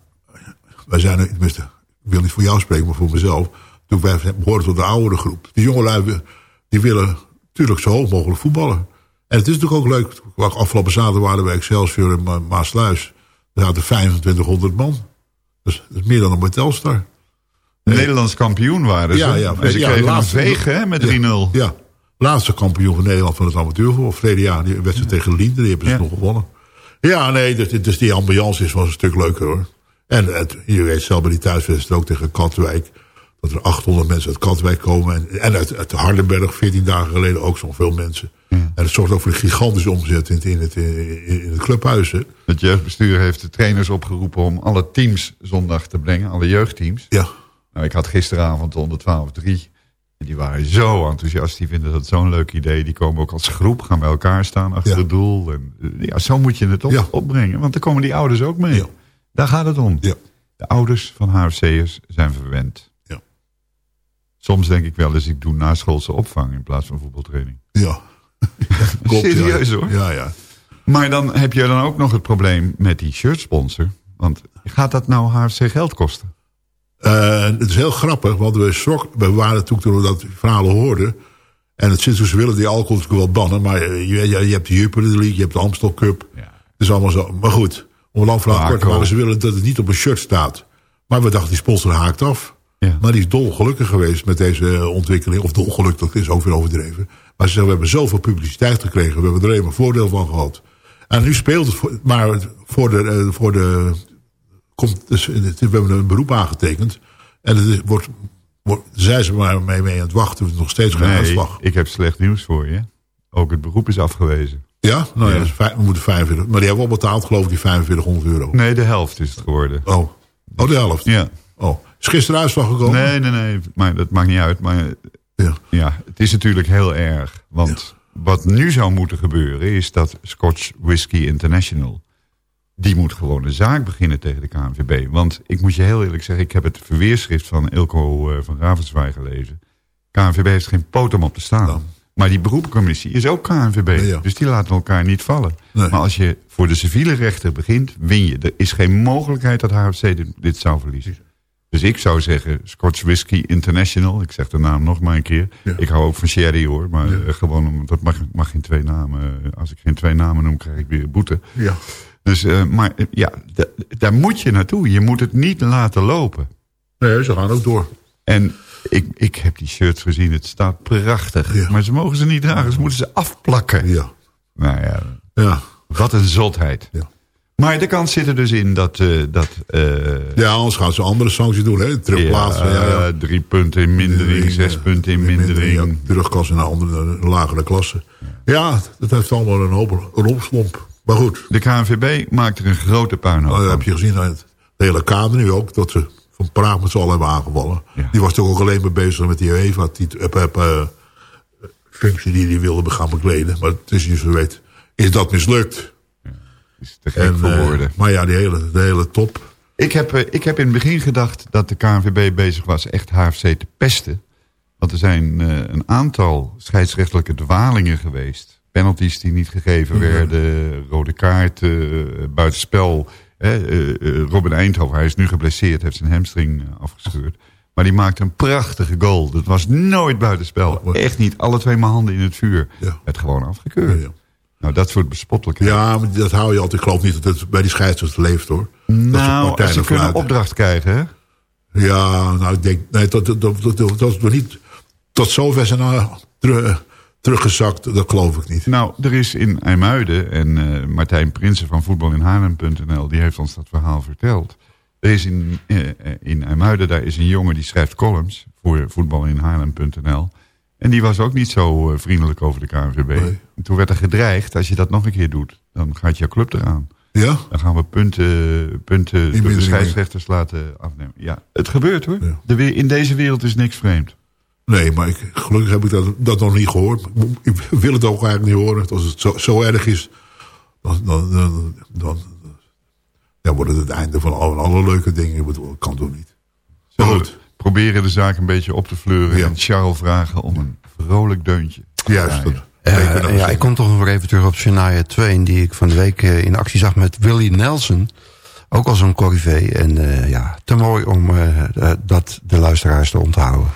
Speaker 8: wij zijn, tenminste, ik wil niet voor jou spreken, maar voor mezelf. Toen wij behoorden tot de oudere groep. Die jongelui, die willen natuurlijk zo hoog mogelijk voetballen. En het is natuurlijk ook leuk. Afgelopen zaterdag waren we bij Excelsior Ma- Maasluis. Daar zaten 2500 man. Dus dat is meer dan een Telstar.
Speaker 6: Nederlands kampioen waren ze.
Speaker 8: Ja, ja.
Speaker 6: En ze
Speaker 8: Ja,
Speaker 6: kregen
Speaker 8: laatste-
Speaker 6: een vegen hè, met 3-0.
Speaker 8: Ja, laatste kampioen van Nederland van het amateurvoetbal. Verleden jaar, die wedstrijd tegen Linden, die hebben ze nog gewonnen. Ja, nee, dus, dus die ambiance is wel een stuk leuker hoor. En het, je weet zelf bij die thuiswedstrijd ook tegen Katwijk... dat er 800 mensen uit Katwijk komen. En, en uit, uit Hardenberg, 14 dagen geleden ook zoveel mensen. En het zorgt ook voor een gigantische omzet in het, in het, in het clubhuis. Hè.
Speaker 6: Het jeugdbestuur heeft de trainers opgeroepen om alle teams zondag te brengen. Alle jeugdteams.
Speaker 8: Ja,
Speaker 6: Nou, ik had gisteravond onder 12-3. En die waren zo enthousiast. Die vinden dat zo'n leuk idee. Die komen ook als groep, gaan bij elkaar staan achter
Speaker 8: Ja.
Speaker 6: het doel. En, eh, ja, zo moet je het op,
Speaker 8: Ja.
Speaker 6: opbrengen. Want dan komen die ouders ook mee.
Speaker 8: Ja.
Speaker 6: Daar gaat het om.
Speaker 8: ja,
Speaker 6: De ouders van HFC'ers zijn verwend.
Speaker 8: Ja.
Speaker 6: Soms denk ik wel eens, ik doe naschoolse opvang in plaats van voetbaltraining.
Speaker 8: ja. Klopt,
Speaker 6: Serieus, hoor.
Speaker 8: Ja, ja.
Speaker 6: Maar dan heb je dan ook nog het probleem met die shirtsponsor. Want gaat dat nou HFC geld kosten?
Speaker 8: Eh, het is heel grappig, want we, schrok, we waren toen, toen we dat verhalen hoorden. En het zit ze willen die alcohol natuurlijk wel bannen. Maar je, je, je hebt de Jupiler League, je hebt de Amstel Cup.
Speaker 6: Ja.
Speaker 8: Het is allemaal zo. Maar goed, om een lang verhaal kort te maken. Ze willen dat het niet op een shirt staat. Maar we dachten, die sponsor haakt af.
Speaker 6: Ja.
Speaker 8: Maar die is dolgelukkig geweest met deze ontwikkeling. Of dolgelukkig, dat is ook weer overdreven. Maar ze zeggen, we hebben zoveel publiciteit gekregen. We hebben er alleen maar voordeel van gehad. En nu speelt het voor, maar voor de... eh, Voor de komt, dus, we hebben een beroep aangetekend. En het is- wordt, wordt, zijn ze maar mee, mee aan het wachten. Het is nog steeds geen
Speaker 6: Nee,
Speaker 8: uitslag.
Speaker 6: ik heb slecht nieuws voor je. Ook het beroep is afgewezen.
Speaker 8: Ja? Nou ja, vijf- we moeten 45. Maar die hebben we al betaald, geloof ik, die 4500 euro.
Speaker 6: Nee, de helft is het geworden.
Speaker 8: Oh. oh, de helft.
Speaker 6: Ja.
Speaker 8: Oh. Is gisteren uitslag gekomen?
Speaker 6: Nee, nee, nee. Maar dat maakt niet uit. Maar
Speaker 8: Ja.
Speaker 6: ja, het is natuurlijk heel erg. Want wat nu zou moeten gebeuren is dat Scotch Whisky International... die moet gewoon een zaak beginnen tegen de KNVB. Want ik moet je heel eerlijk zeggen... ik heb het verweerschrift van Ilko eh, van Ravenswaai gelezen. KNVB heeft geen poot om op te staan. Maar die beroepcommissie is ook KNVB.
Speaker 8: Ja.
Speaker 6: Dus die laten elkaar niet vallen.
Speaker 8: Nee.
Speaker 6: Maar als je voor de civiele rechter begint, win je. Er is geen mogelijkheid dat HFC dit, dit zou verliezen. Dus ik zou zeggen, Scotch Whisky International. Ik zeg de naam nog maar een keer.
Speaker 8: Ja.
Speaker 6: Ik hou ook van sherry hoor. Maar eh, gewoon, dat mag, mag geen twee namen. Als ik geen twee namen noem, krijg ik weer boete.
Speaker 8: Ja.
Speaker 6: Dus, eh, maar eh, ja, da- daar moet je naartoe. Je moet het niet laten lopen.
Speaker 8: Nee, ze gaan ook door.
Speaker 6: En ik, ik heb die shirts gezien. Het staat prachtig.
Speaker 8: Ja.
Speaker 6: Maar ze mogen ze niet dragen. Ze moeten ze afplakken.
Speaker 8: Ja.
Speaker 6: Nou ja,
Speaker 8: Ja.
Speaker 6: wat een zotheid.
Speaker 8: Ja.
Speaker 6: Maar de kans zit er dus in dat... eh, dat
Speaker 8: Ja, anders gaan ze andere sancties doen, hè? Terugplaatsen. Ja, ja,
Speaker 6: Drie punten in mindering, zes punten in mindering.
Speaker 8: Ja, terugkast naar andere, lagere klasse. Ja, dat heeft allemaal een hoop een opslomp. Maar goed,
Speaker 6: De KNVB maakt er een grote puinhoop
Speaker 8: nou, dat
Speaker 6: van.
Speaker 8: heb je gezien. De hele kader nu ook, dat ze van Praag met z'n allen hebben aangevallen.
Speaker 6: Ja.
Speaker 8: Die was toch ook alleen maar bezig met die UEFA die, eh, eh, eh, functie die hij wilde gaan bekleden. Maar het is niet zo weet. Is dat mislukt?
Speaker 6: is te gek
Speaker 8: En,
Speaker 6: voor woorden.
Speaker 8: maar ja, die hele, de hele top.
Speaker 6: Ik heb, ik heb in het begin gedacht dat de KNVB bezig was echt HFC te pesten. Want er zijn een aantal scheidsrechtelijke dwalingen geweest. Penalties die niet gegeven werden, rode kaarten, eh, buitenspel. hè, eh, eh, Robin Eindhoven, hij is nu geblesseerd, heeft zijn hamstring eh, afgescheurd. Maar die maakte een prachtige goal. Dat was nooit buitenspel. Echt niet. Alle twee mijn handen in het vuur.
Speaker 8: Ja.
Speaker 6: Het gewoon afgekeurd.
Speaker 8: Ja.
Speaker 6: Nou, dat soort bespottelijkheid.
Speaker 8: Ja, maar dat hou je altijd. Ik geloof niet dat het bij die scheidsrechter leeft, hoor. Dat
Speaker 6: nou,
Speaker 8: partijen
Speaker 6: als ze kunnen
Speaker 8: fluiten.
Speaker 6: opdracht krijgen, hè?
Speaker 8: Ja, nou, ik denk, nee, dat, dat, dat, dat, dat niet tot zover zijn nou terug, teruggezakt, dat geloof ik niet.
Speaker 6: Nou, er is in IJmuiden, en eh, Martijn Prinsen van voetbalinhaarlem.nl... die heeft ons dat verhaal verteld. Er is in, eh, in IJmuiden, daar is een jongen die schrijft columns... voor voetbalinhaarlem.nl. En die was ook niet zo eh, vriendelijk over de KNVB.
Speaker 8: Nee.
Speaker 6: Toen werd er gedreigd, als je dat nog een keer doet... dan gaat jouw club eraan.
Speaker 8: Ja?
Speaker 6: Dan gaan we punten, punten door de scheidsrechters laten afnemen. Ja, het gebeurt hoor.
Speaker 8: Ja.
Speaker 6: De, we- in deze wereld is niks vreemd.
Speaker 8: Nee, maar ik, gelukkig heb ik dat, dat nog niet gehoord. Ik wil het ook eigenlijk niet horen. Als het zo, zo erg is, dan, dan, dan, dan, dan wordt het het einde van alle, alle leuke dingen. Ik bedoel, Dat kan toch niet.
Speaker 6: We
Speaker 8: goed,
Speaker 6: proberen de zaak een beetje op te fleuren...
Speaker 8: Ja.
Speaker 6: en Charles vragen om een vrolijk deuntje.
Speaker 8: juist. Dat,
Speaker 5: Eh, ja,
Speaker 8: zo.
Speaker 5: ik kom toch nog even terug op Shania Twain... die ik van de week eh, in actie zag met Willie Nelson. Ook als een corrivé. En eh, ja, te mooi om eh, eh, dat de luisteraars te onthouden.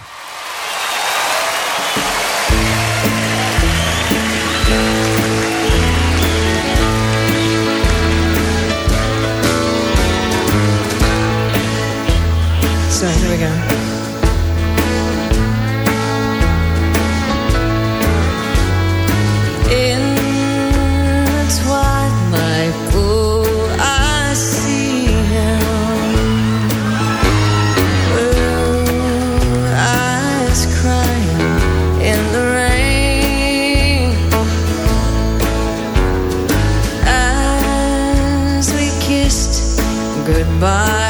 Speaker 9: So here we go.
Speaker 5: by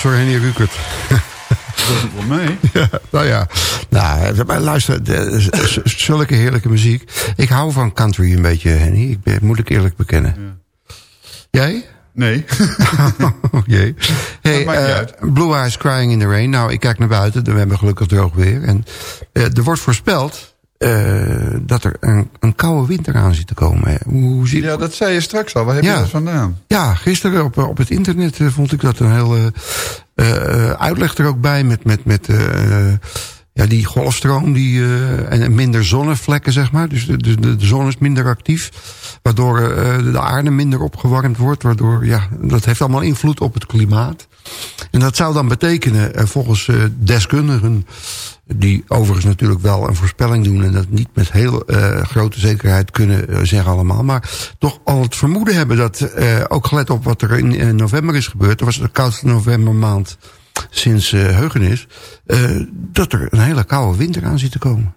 Speaker 5: Voor Henny Rukert.
Speaker 6: wel mee.
Speaker 5: Ja, nou ja. Nou, maar luister, z- zulke heerlijke muziek. Ik hou van country een beetje, Henny. Ik ben, moet ik eerlijk bekennen. Jij?
Speaker 6: Nee.
Speaker 5: oh jee. Hey, eh. Blue Eyes Crying in the Rain. Nou, ik kijk naar buiten. We hebben gelukkig droog weer. En eh, er wordt voorspeld eh, dat er een, een koude winter aan zit te komen. Hoe, hoe zit
Speaker 6: Ja, dat zei je straks al. Waar heb
Speaker 5: Ja.
Speaker 6: je dat vandaan?
Speaker 5: Ja, gisteren op, op het internet eh, vond ik dat een hele eh, uitleg er ook bij. Met, met, met eh, ja, die golfstroom die, eh, en minder zonnevlekken, zeg maar. Dus de, de, de zon is minder actief. Waardoor eh, de aarde minder opgewarmd wordt. Waardoor, ja, dat heeft allemaal invloed op het klimaat. En dat zou dan betekenen, eh, volgens eh, deskundigen... die overigens natuurlijk wel een voorspelling doen... en dat niet met heel eh, grote zekerheid kunnen eh, zeggen allemaal... maar toch al het vermoeden hebben dat, eh, ook gelet op wat er in november is gebeurd... er was de koudste novembermaand sinds eh heugenis... dat er een hele koude winter aan zit te komen.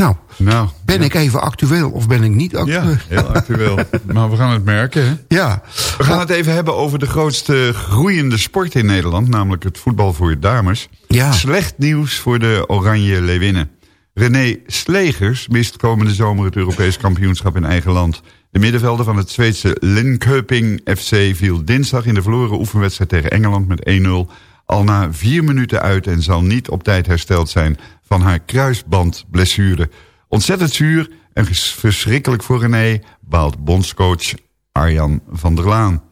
Speaker 5: Nou,
Speaker 6: Nou,
Speaker 5: ben ik even actueel of ben ik niet actueel?
Speaker 6: ja, heel actueel. maar we gaan het merken, hè?
Speaker 5: Ja.
Speaker 6: We gaan het even hebben over de grootste groeiende sport in Nederland... namelijk het voetbal voor dames.
Speaker 5: Ja.
Speaker 6: Slecht nieuws voor de Oranje Leeuwinnen. René Slegers mist komende zomer het Europees kampioenschap in eigen land. De middenvelder van het Zweedse Linköping FC viel dinsdag in de verloren oefenwedstrijd tegen Engeland met 1-0 al na vier minuten uit en zal niet op tijd hersteld zijn van haar kruisbandblessure. Ontzettend zuur en verschrikkelijk voor René, baalt bondscoach Arjan van der Laan.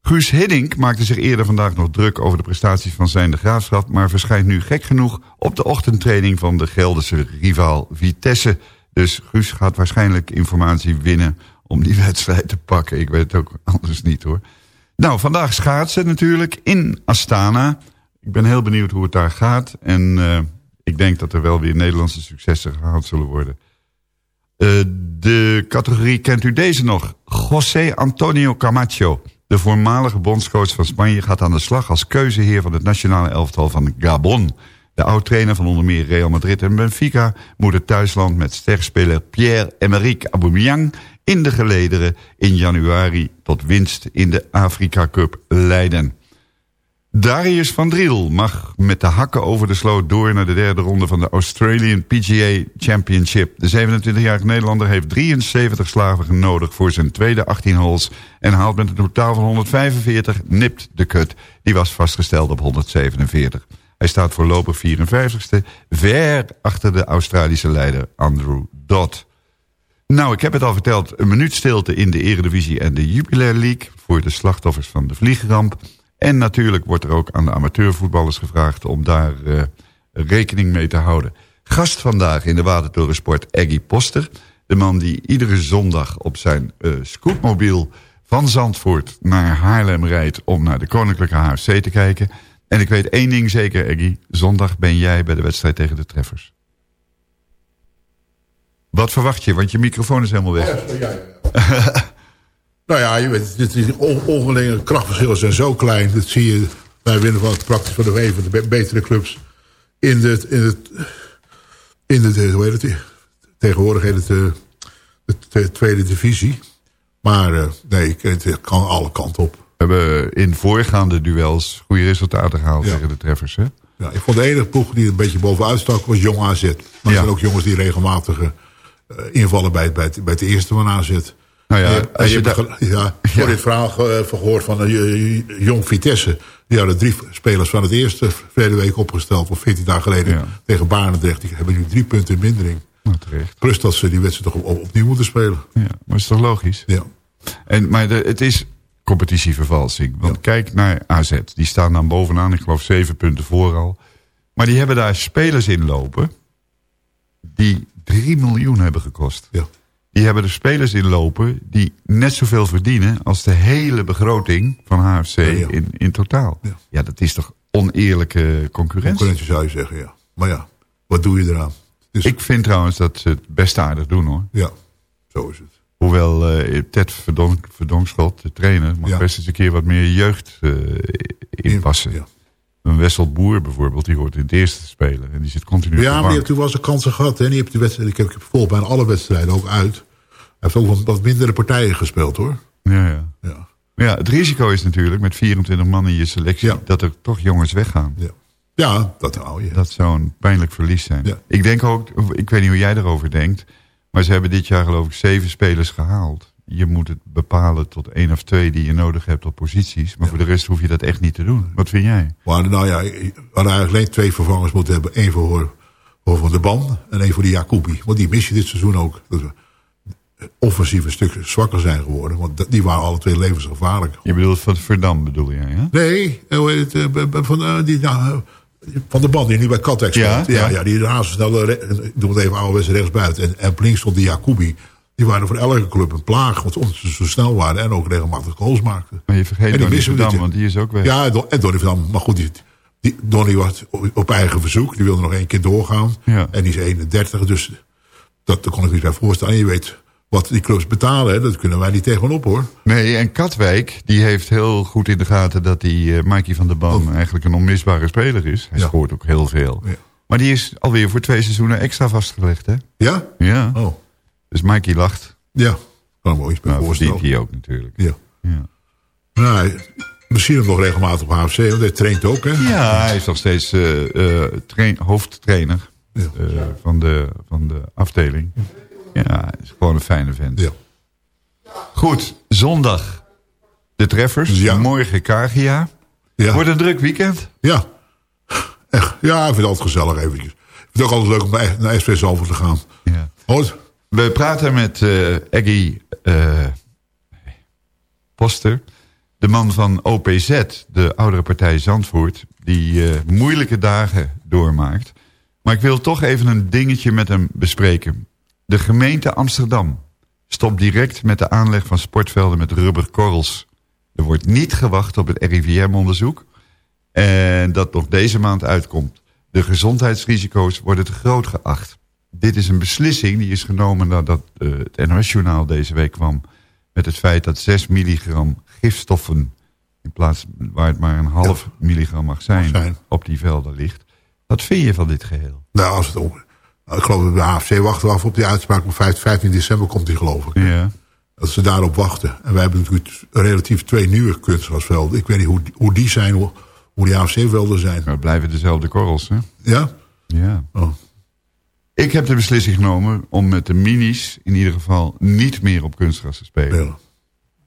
Speaker 6: Guus Hiddink maakte zich eerder vandaag nog druk over de prestaties van zijn de Graafschap... maar verschijnt nu gek genoeg op de ochtendtraining van de Gelderse rivaal Vitesse. Dus Guus gaat waarschijnlijk informatie winnen om die wedstrijd te pakken. Ik weet het ook anders niet hoor. Nou, vandaag schaatsen natuurlijk in Astana. Ik ben heel benieuwd hoe het daar gaat. En eh, ik denk dat er wel weer Nederlandse successen gehaald zullen worden. Eh, de categorie kent u deze nog. José Antonio Camacho, de voormalige bondscoach van Spanje... gaat aan de slag als keuzeheer van het nationale elftal van Gabon. De oud-trainer van onder meer Real Madrid en Benfica... moet het thuisland met sterspeler Pierre-Emerick Aubameyang... in de gelederen in januari tot winst in de Afrika Cup leiden. Darius van Driel mag met de hakken over de sloot door... naar de derde ronde van de Australian PGA Championship. De 27-jarige Nederlander heeft 73 slagen nodig voor zijn tweede 18 holes... en haalt met een totaal van 145 nipt de cut. Die was vastgesteld op 147. Hij staat voorlopig 54ste, ver achter de Australische leider Andrew Dodd. Nou, ik heb het al verteld, een minuut stilte in de Eredivisie en de Jupiler League... voor de slachtoffers van de vliegramp... En natuurlijk wordt er ook aan de amateurvoetballers gevraagd... om daar uh, rekening mee te houden. Gast vandaag in de Watertorensport Eggy Poster. De man die iedere zondag op zijn uh, scootmobiel van Zandvoort naar Haarlem rijdt... om naar de Koninklijke HFC te kijken. En ik weet één ding zeker, Eggy. Zondag ben jij bij de wedstrijd tegen de Treffers. Wat verwacht je? Want je microfoon is helemaal weg.
Speaker 8: Nou ja, je weet, het is onderlinge krachtverschillen zijn zo klein. Dat zie je bij winnen van praktisch van de een van de betere clubs. In de, in het, in de, hoe het, de, de tweede divisie. Maar uh, nee, het kan alle kanten op.
Speaker 6: We hebben in voorgaande duels goede resultaten gehaald ja. tegen de treffers, hè?
Speaker 8: Ja, ik vond de enige ploeg die een beetje bovenuit stak was Jong AZ. Maar ja. er zijn ook jongens die regelmatig uh, invallen bij, bij, bij het eerste van AZ.
Speaker 6: Nou ja,
Speaker 8: als je, je ja, voor dit verhaal uh, gehoord van Jong Vitesse. Die hadden drie spelers van het eerste verleden week opgesteld. Of 14 dagen geleden ja. tegen Barendrecht. Die hebben nu drie punten in mindering.
Speaker 6: Nou,
Speaker 8: Plus dat ze die wedstrijd toch op, opnieuw moeten spelen.
Speaker 6: Ja, maar is toch logisch?
Speaker 8: Ja.
Speaker 6: En, maar de, het is competitievervalsing. Want kijk naar AZ. Die staan dan bovenaan. Ik geloof zeven punten voor al. Maar die hebben daar spelers in lopen. Die 3 miljoen hebben gekost.
Speaker 8: Ja
Speaker 6: die hebben er spelers in lopen die net zoveel verdienen... als de hele begroting van HFC ja, ja. In, in totaal. Ja. ja. dat is toch oneerlijke concurrentie?
Speaker 8: Concurrentie zou je zeggen, ja. Maar ja, wat doe je eraan?
Speaker 6: Dus... Ik vind trouwens dat ze het best aardig doen, hoor.
Speaker 8: Ja, zo is het.
Speaker 6: Hoewel uh, Ted Verdonk, Verdonkschot, de trainer... mag best eens een keer wat meer jeugd uh, inpassen.
Speaker 8: Ja.
Speaker 6: Een Wessel Boer bijvoorbeeld, die hoort in het eerste te spelen. En die zit continu
Speaker 8: Ja, maar die heeft toen wel zijn kansen gehad. Hè? Die heeft die wedstrijd, ik heb, ik heb vol bijna alle wedstrijden ook uit. Hij heeft ook wat, wat mindere partijen gespeeld, hoor.
Speaker 6: Ja, ja.
Speaker 8: ja.
Speaker 6: ja het risico is natuurlijk met 24 man in je selectie... Ja. dat er toch jongens weggaan.
Speaker 8: Ja, ja dat hou je.
Speaker 6: Dat zou een pijnlijk verlies zijn. Ik denk ook, ik weet niet hoe jij erover denkt... maar ze hebben dit jaar geloof ik zeven spelers gehaald je moet het bepalen tot één of twee die je nodig hebt op posities. Maar ja. voor de rest hoef je dat echt niet te doen. Wat vind jij?
Speaker 8: Maar nou ja, we hadden eigenlijk alleen twee vervangers moeten hebben. Eén voor, voor Van de Ban en één voor de Jacobi. Want die mis je dit seizoen ook. Dat we offensief een stuk zwakker zijn geworden. Want die waren alle twee levensgevaarlijk.
Speaker 6: Je bedoelt van Verdam bedoel jij, hè?
Speaker 8: Nee, hoe heet het, van, uh, die, nou, van de band die nu bij Katwijk speelt. Ja, ja, ja. die razend ik doe het even ouderwets rechtsbuiten. En, en op links stond de Jacobi. Die waren voor elke club een plaag. Want omdat ze zo snel waren en ook regelmatig goals maakten.
Speaker 6: Maar je vergeet Donny Verdam, want die is ook weg.
Speaker 8: Ja, en Donny Verdam. Maar goed, die, die, Donny was op eigen verzoek. Die wilde nog één keer doorgaan.
Speaker 6: Ja.
Speaker 8: En die is 31, dus dat, dat kon ik me niet bij voorstellen. En je weet wat die clubs betalen, hè, dat kunnen wij niet tegenop hoor.
Speaker 6: Nee, en Katwijk, die heeft heel goed in de gaten... dat die uh, Mikey van der Boom oh. eigenlijk een onmisbare speler is. Hij ja. scoort ook heel veel.
Speaker 8: Ja.
Speaker 6: Maar die is alweer voor twee seizoenen extra vastgelegd, hè?
Speaker 8: Ja?
Speaker 6: Ja.
Speaker 8: Oh.
Speaker 6: Dus Mikey lacht.
Speaker 8: Ja, kan me iets
Speaker 6: nou,
Speaker 8: voorstellen.
Speaker 6: hij ook natuurlijk.
Speaker 8: Ja.
Speaker 6: ja.
Speaker 8: Nou, hem nog regelmatig op HFC, want hij traint ook, hè?
Speaker 6: Ja, hij is nog steeds uh, uh, train, hoofdtrainer
Speaker 8: ja.
Speaker 6: van, de, van de afdeling. Ja, is gewoon een fijne vent.
Speaker 8: Ja.
Speaker 6: Goed, zondag de treffers.
Speaker 8: Ja.
Speaker 6: Morgen Kagia.
Speaker 8: Ja.
Speaker 6: Wordt een druk weekend.
Speaker 8: Ja. Echt. Ja, ik vind het altijd gezellig eventjes. Ik vind het ook altijd leuk om naar, naar SV Zalvoort te gaan.
Speaker 6: Ja.
Speaker 8: Goed.
Speaker 6: We praten met uh, Eggy uh, Poster. De man van OPZ, de oudere partij Zandvoort. Die uh, moeilijke dagen doormaakt. Maar ik wil toch even een dingetje met hem bespreken. De gemeente Amsterdam stopt direct met de aanleg van sportvelden met rubberkorrels. Er wordt niet gewacht op het RIVM-onderzoek. En dat nog deze maand uitkomt. De gezondheidsrisico's worden te groot geacht. Dit is een beslissing die is genomen nadat uh, het NOS-journaal deze week kwam... met het feit dat 6 milligram gifstoffen... in plaats waar het maar een half ja. milligram mag zijn,
Speaker 8: mag zijn,
Speaker 6: op die velden ligt... Wat vind je van dit geheel?
Speaker 8: Nou, als het om, ik geloof dat de AFC wachten we af op die uitspraak. Maar 15, 15 december komt die geloof ik.
Speaker 6: Ja.
Speaker 8: Dat ze daarop wachten. En wij hebben natuurlijk relatief twee nieuwe kunstgrasvelden. Ik weet niet hoe, hoe die zijn, hoe, hoe die AFC-velden zijn.
Speaker 6: Maar het blijven dezelfde korrels, hè?
Speaker 8: Ja?
Speaker 6: Ja.
Speaker 8: Oh.
Speaker 6: Ik heb de beslissing genomen om met de minis in ieder geval niet meer op kunstgras te spelen.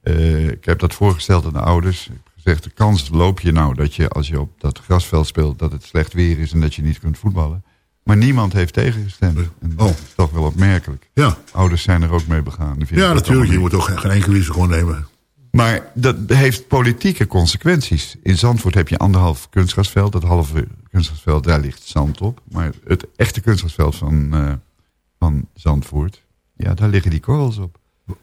Speaker 6: Eh, ik heb dat voorgesteld aan de ouders. Ik heb gezegd, de kans loop je nou dat je als je op dat grasveld speelt... dat het slecht weer is en dat je niet kunt voetballen. Maar niemand heeft tegengestemd. En dat
Speaker 8: Oh.
Speaker 6: is toch wel opmerkelijk.
Speaker 8: Ja.
Speaker 6: Ouders zijn er ook mee begaan.
Speaker 8: Ja, natuurlijk. Je moet ook geen, geen enkel risico nemen.
Speaker 6: maar dat heeft politieke consequenties. In Zandvoort heb je anderhalf kunstgrasveld. Dat halve kunstgrasveld, daar ligt zand op. Maar het echte kunstgrasveld van, eh, van Zandvoort... ja, daar liggen die korrels op.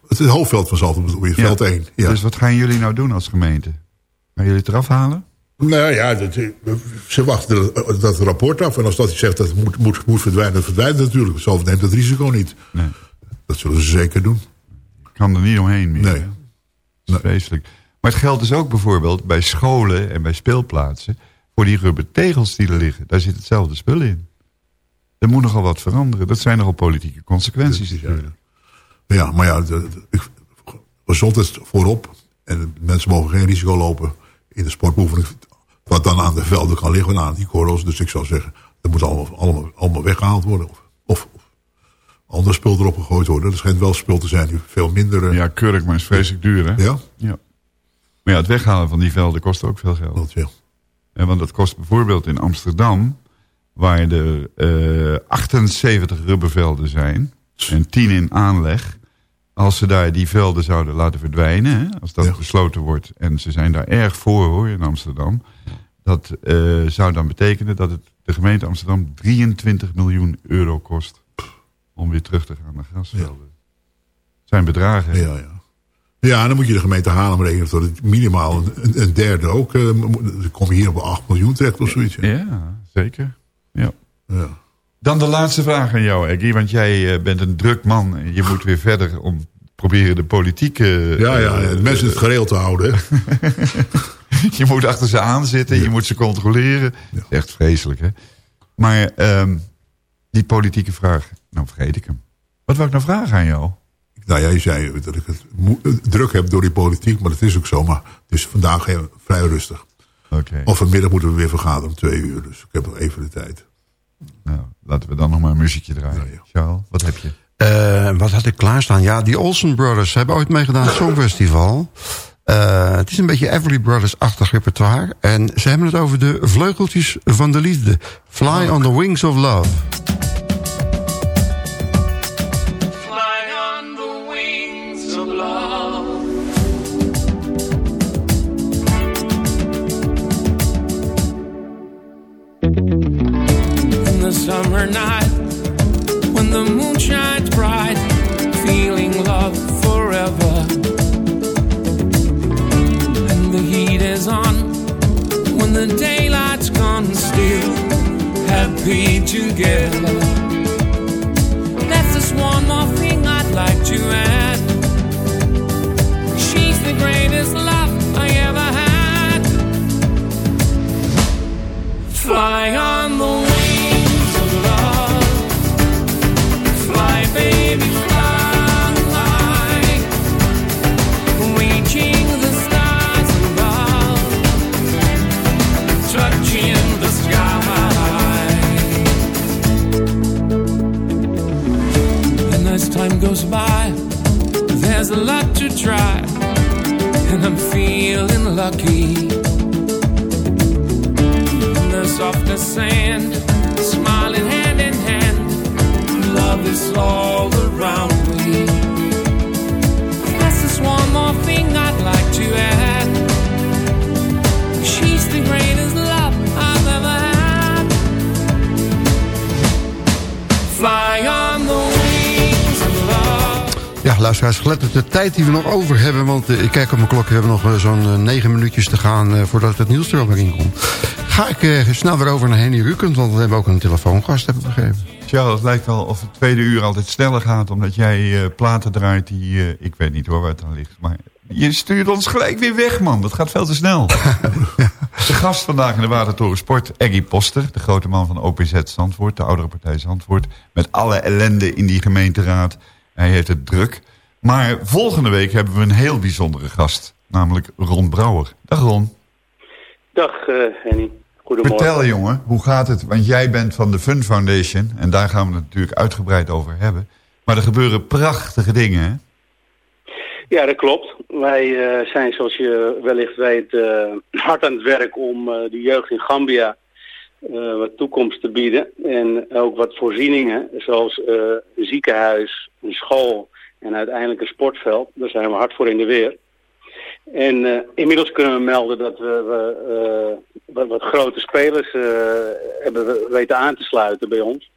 Speaker 8: Het, het hoofdveld van Zalten bedoel je, veld 1. Ja.
Speaker 6: Dus wat gaan jullie nou doen als gemeente? Gaan jullie het eraf halen?
Speaker 8: Nou ja, dat, ze wachten dat, dat rapport af. En als dat zegt dat het moet, moet, moet verdwijnen, dan verdwijnt het natuurlijk. Zelf neemt het risico niet.
Speaker 6: Nee.
Speaker 8: Dat zullen ze zeker doen.
Speaker 6: Kan er niet omheen meer.
Speaker 8: Nee.
Speaker 6: Dat is vreselijk. Maar het geldt dus ook bijvoorbeeld bij scholen en bij speelplaatsen... voor die rubber tegels die er liggen. Daar zit hetzelfde spul in. Er moet nogal wat veranderen. Dat zijn nogal politieke consequenties. natuurlijk.
Speaker 8: Ja, maar ja, de, de- ik- gezondheid voorop. En mensen mogen geen risico lopen in de sportbeoefening. Wat dan aan de velden kan liggen, aan die korrels. Dus ik zou zeggen, dat moet allemaal, allemaal, allemaal weggehaald worden. Of, of, of ander spul erop gegooid worden. Er schijnt wel spul te zijn die veel minder... eh,
Speaker 6: Ja, kurk, maar is vreselijk duur, hè?
Speaker 8: ja?
Speaker 6: Ja. Maar ja, het weghalen van die velden kost ook veel geld.
Speaker 8: Dat, ja.
Speaker 6: En want dat kost bijvoorbeeld in Amsterdam... waar er eh 78 rubbervelden zijn... en 10 in aanleg... als ze daar die velden zouden laten verdwijnen... Hè, als dat
Speaker 8: Ja.
Speaker 6: besloten wordt... en ze zijn daar erg voor hoor in Amsterdam... dat eh, zou dan betekenen dat het de gemeente Amsterdam 23 miljoen euro kost... om weer terug te gaan naar grasvelden. zijn bedragen.
Speaker 8: Ja, ja. Ja, dan moet je de gemeente halen maar rekenen dat het minimaal een, een, derde ook. eh, dan kom je hier op 8 miljoen terecht of zoiets. Ja.
Speaker 6: Ja, zeker. Ja.
Speaker 8: Ja.
Speaker 6: Dan de laatste vraag aan jou, Eggy. Want jij eh, bent een druk man. En je moet weer verder om proberen de politieke...
Speaker 8: Ja, ja, de mensen het gereel te houden.
Speaker 6: je moet achter ze aan zitten. Je moet ze controleren. Echt vreselijk, hè? Maar ehm, die politieke vraag... Nou, vergeet ik hem. Wat wou ik nou vragen aan jou?
Speaker 8: Nou, jij zei dat ik het eh, druk heb door die politiek, maar dat is ook zo. Maar het is vandaag vrij rustig.
Speaker 6: Oké.
Speaker 8: Of vanmiddag moeten we weer vergaderen om twee uur. Dus ik heb nog even de tijd.
Speaker 6: Nou, laten we dan nog maar een muziekje draaien.
Speaker 8: Ja, ja.
Speaker 6: Charles, wat heb je?
Speaker 5: Eh, wat had ik klaarstaan? Ja, die Olsen Brothers hebben ooit meegedaan aan het Songfestival. Eh, het is een beetje Everly Brothers-achtig repertoire. En ze hebben het over de vleugeltjes van de liefde. Fly on the wings of love.
Speaker 10: Fly on the wings of love.
Speaker 11: in the summer night when the moon shines bright, feeling love forever. Heat is on when the daylight's gone, still happy together. That's just one more thing I'd like to add.
Speaker 5: Tijd die we nog over hebben... want eh, ik kijk op mijn klok, we hebben nog eh, zo'n eh, negen minuutjes te gaan... voordat het nieuws er ook weer in komt. Ga ik snel weer over naar Henny Rukend... want we hebben ook een telefoongast, heb ik begrepen.
Speaker 6: Charles, het lijkt wel of het tweede uur altijd sneller gaat... omdat jij platen draait die... ik weet niet hoor waar het aan ligt. Maar je stuurt ons gelijk weer weg, man. Dat gaat veel te snel. De gast vandaag in de Watertoren Sport, Eggy Poster. De grote man van OPZ Zandvoort, de oudere partij Zandvoort. Met alle ellende in die gemeenteraad. Hij heeft het druk. Maar volgende week hebben we een heel bijzondere gast. Namelijk Ron Brouwer. Dag Ron.
Speaker 12: Dag eh, Henny. Goedemorgen.
Speaker 6: Vertel jongen, hoe gaat het? Want jij bent van de Fun Foundation. En daar gaan we het natuurlijk uitgebreid over hebben. Maar er gebeuren prachtige dingen hè?
Speaker 12: Ja, dat klopt. Wij eh, zijn, zoals je wellicht weet, eh, hard aan het werk om de jeugd in Gambia wat toekomst te bieden. En ook wat voorzieningen, zoals een ziekenhuis, een school en uiteindelijk een sportveld. Daar zijn we hard voor in de weer. En eh, inmiddels kunnen we melden dat we, we eh, wat, wat grote spelers eh, hebben we weten aan te sluiten bij ons.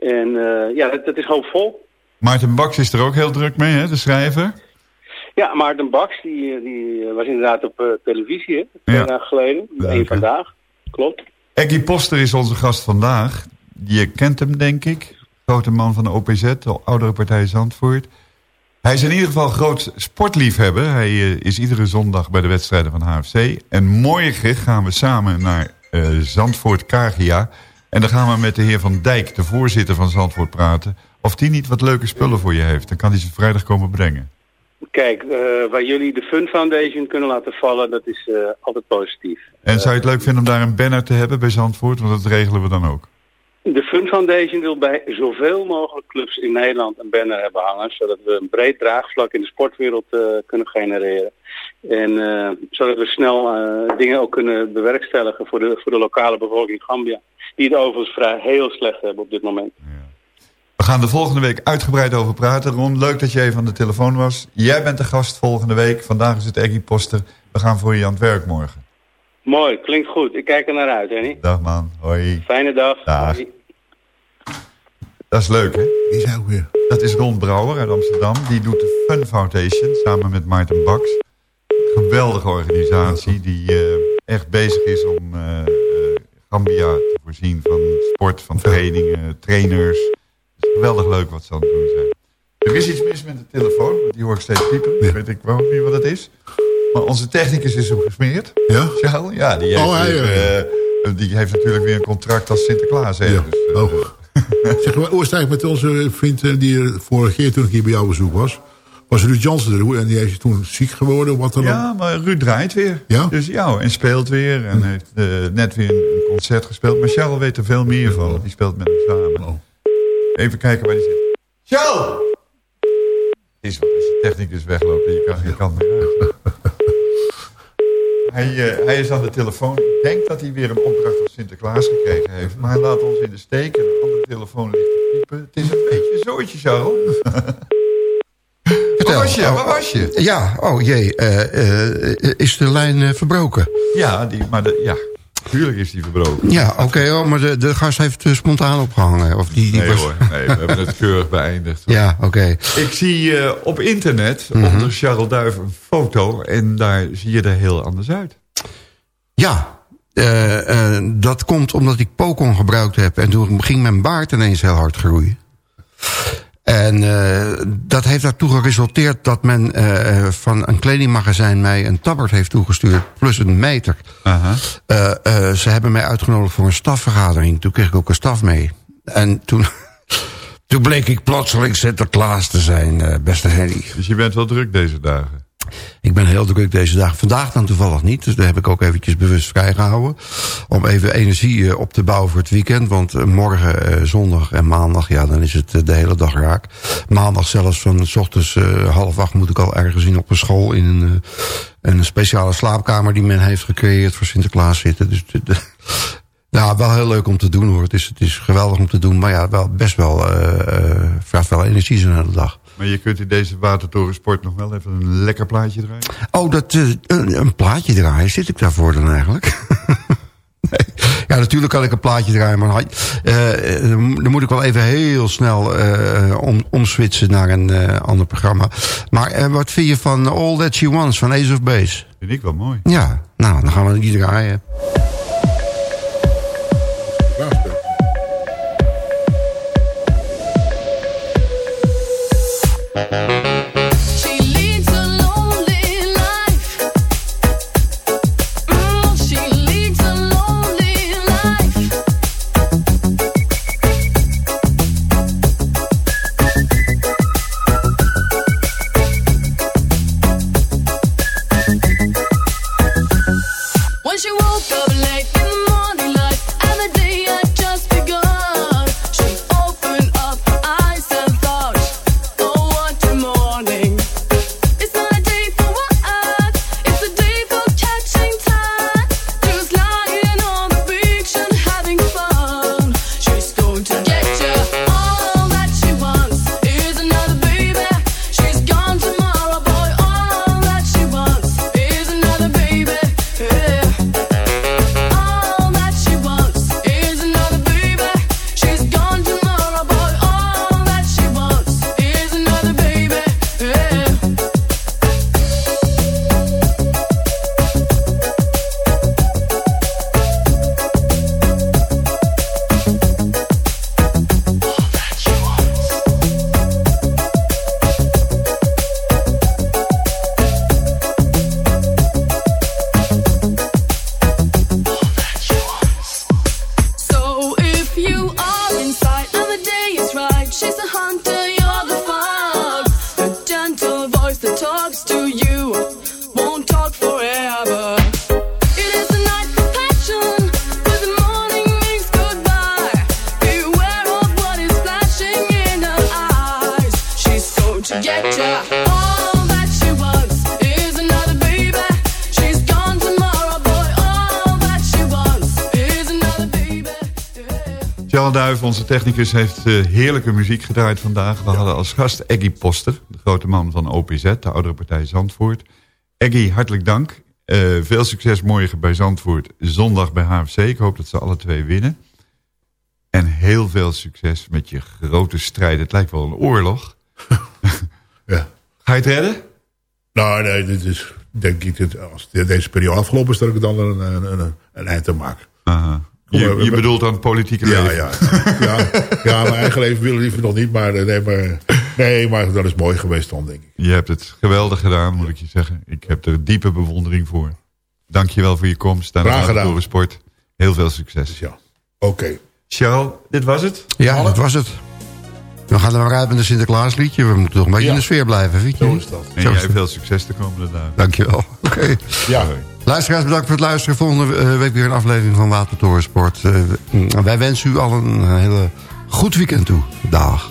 Speaker 12: En ja, dat, dat is hoopvol.
Speaker 6: Maarten Baks is er ook heel druk mee, hè, de schrijver.
Speaker 12: Ja, Maarten Baks, die, die was inderdaad op televisie, hè, twee
Speaker 6: Ja.
Speaker 12: dagen geleden. Eén vandaag, klopt.
Speaker 6: Eggy Poster is onze gast vandaag. Je kent hem, denk ik. Grote man van de OPZ, de oudere partij Zandvoort. Hij is in ieder geval groot sportliefhebber. Hij eh, is iedere zondag bij de wedstrijden van HFC. En morgen gaan we samen naar eh, Zandvoort Kagia. En dan gaan we met de heer Van Dijk, de voorzitter van Zandvoort, praten. Of die niet wat leuke spullen voor je heeft. Dan kan hij ze vrijdag komen brengen.
Speaker 12: Kijk, eh, waar jullie de Fun Foundation kunnen laten vallen, dat is altijd positief.
Speaker 6: En zou je het leuk vinden om daar een banner te hebben bij Zandvoort? Want dat regelen we dan ook.
Speaker 12: De Fun Foundation wil bij zoveel mogelijk clubs in Nederland een banner hebben hangen, zodat we een breed draagvlak in de sportwereld eh, kunnen genereren. En eh, zodat we snel eh, dingen ook kunnen bewerkstelligen voor de, voor de lokale bevolking Gambia. Die het overigens vrij heel slecht hebben op dit moment.
Speaker 6: We gaan er volgende week uitgebreid over praten. Ron, leuk dat je even aan de telefoon was. Jij bent de gast volgende week. Vandaag is het Eggy Poster. We gaan voor je aan het werk morgen.
Speaker 12: Mooi, klinkt goed. Ik kijk er naar uit, Henny.
Speaker 6: Dag man, hoi.
Speaker 12: Fijne dag.
Speaker 6: Dag.
Speaker 12: Hoi.
Speaker 6: Dat is leuk, hè?
Speaker 8: Die zijn ook weer.
Speaker 6: Dat is Ron Brouwer uit Amsterdam. Die doet de Fun Foundation samen met Maarten Baks. Geweldige organisatie die eh, echt bezig is om eh, eh, Gambia te voorzien van sport, van trainingen, trainers. Het is geweldig leuk wat ze aan het doen zijn. Er is iets mis met de telefoon, want die hoor ik steeds piepen. Ik weet ik wel niet wat het is. Maar onze technicus is hem gesmeerd.
Speaker 8: Ja?
Speaker 6: Charles, ja, die heeft,
Speaker 8: Oh, hij,
Speaker 6: weer, eh, die heeft natuurlijk weer een contract als Sinterklaas. Hè?
Speaker 8: Ja.
Speaker 6: Dus, eh,
Speaker 8: Oh. Zeg maar, hoe is het eigenlijk met onze vriend eh, die er vorige keer toen ik hier bij jou bezoek was? Was Ruud Jansen er en die is toen ziek geworden? Wat dan ook?
Speaker 6: Ja, maar Ruud draait weer.
Speaker 8: Ja?
Speaker 6: Dus ja, en speelt weer. En heeft eh, net weer een concert gespeeld. Maar Charles weet er veel meer van. want Die speelt met hem samen.
Speaker 8: Oh.
Speaker 6: Even kijken waar hij zit. Charles! Het is wat als je technicus wegloopt en je kan geen kant meer uit. Hij, eh, hij is aan de telefoon. Ik denk dat hij weer een opdracht van Sinterklaas gekregen heeft. Maar hij laat ons in de steek. En de andere telefoon ligt te piepen. Het is een beetje een zooitje, Charles. Waar was je?
Speaker 5: Oh,
Speaker 6: Waar was je?
Speaker 5: Ja, oh jee, eh, eh, is de lijn verbroken?
Speaker 6: Ja, die, maar de, ja, tuurlijk is die verbroken.
Speaker 5: Ja, oké, oh, maar de, de gast heeft eh, spontaan opgehangen. Of die, die
Speaker 6: Nee
Speaker 5: was-
Speaker 6: hoor, nee, we hebben het keurig beëindigd. hoor.
Speaker 5: Ja, oké.
Speaker 6: Ik zie eh, op internet
Speaker 5: Mhm.
Speaker 6: onder Charles Duif een foto en daar zie je er heel anders uit.
Speaker 5: Ja, eh, dat komt omdat ik Pokon gebruikt heb. En toen ging mijn baard ineens heel hard groeien. En eh, dat heeft daartoe geresulteerd dat men eh, van een kledingmagazijn mij een tabbert heeft toegestuurd. Plus een meter. Eh, ze hebben mij uitgenodigd voor een stafvergadering. Toen kreeg ik ook een staf mee. En toen, toen bleek ik plotseling Sinterklaas te zijn, beste Henny.
Speaker 6: Dus je bent wel druk deze dagen.
Speaker 5: Ik ben heel druk deze dagen. Vandaag dan toevallig niet. Dus daar heb ik ook eventjes bewust vrijgehouden. Om even energie eh, op te bouwen voor het weekend. Want eh, morgen, eh, zondag en maandag, ja, dan is het de hele dag raak. Maandag zelfs van s ochtends half acht moet ik al ergens in op een school. In een, een speciale slaapkamer die men heeft gecreëerd voor Sinterklaas zitten. Dus de, de- nou, wel heel leuk om te doen hoor. Het is, het is geweldig om te doen. Maar ja, wel, best wel, vraagt wel energie zo'n hele dag.
Speaker 6: Maar je kunt in deze Watertoren Sport nog wel even een lekker plaatje draaien.
Speaker 5: Oh, dat, eh, een, een plaatje draaien. Zit ik daarvoor dan eigenlijk? nee. Ja, natuurlijk kan ik een plaatje draaien, maar eh, dan moet ik wel even heel snel eh, om, omswitchen naar een ander programma. Maar wat vind je van All That She Wants van Ace of Base?
Speaker 6: Vind ik wel mooi.
Speaker 5: Ja, nou, dan gaan we die draaien.
Speaker 6: Technicus, heeft eh, heerlijke muziek gedraaid vandaag. We hadden als gast Eggy Poster, de grote man van OPZ, de oudere partij Zandvoort. Eggy, hartelijk dank. Eh, veel succes morgen bij Zandvoort, zondag bij HFC. Ik hoop dat ze alle twee winnen. En heel veel succes met je grote strijd. Het lijkt wel een oorlog.
Speaker 8: Ja.
Speaker 6: Ga je het redden?
Speaker 8: Nou, nee, dit is denk ik dat als de- deze periode afgelopen is, dat ik dan een, een, een, een eind aan maak.
Speaker 6: Aha.
Speaker 8: Kom
Speaker 6: Je, je bedoelt aan het politieke
Speaker 8: Ja,
Speaker 6: leven?
Speaker 8: ja, ja, ja, mijn eigen leven wil ik liever nog niet, maar, eh, nee, maar, nee, maar dat is mooi geweest dan, denk ik.
Speaker 6: Je hebt het geweldig gedaan, moet ik je zeggen. Ik heb er diepe bewondering voor. Dank je wel voor je komst. aan
Speaker 8: Graag gedaan.
Speaker 6: de Sport. Heel veel succes.
Speaker 8: Ja. Oké.
Speaker 6: Charles, dit was het?
Speaker 10: Ja, dat was het. We gaan er maar uit met een Sinterklaasliedje. We moeten toch een beetje
Speaker 6: Ja.
Speaker 10: in de sfeer blijven, vind je?
Speaker 8: Zo is dat.
Speaker 6: En jij veel succes de komende dagen.
Speaker 10: Dankjewel. Oké.
Speaker 8: Ja.
Speaker 10: Luisteraars, bedankt voor het luisteren. Volgende eh, week weer een aflevering van Watertorensport. Eh, wij wensen u allen een hele goed weekend toe. Dag.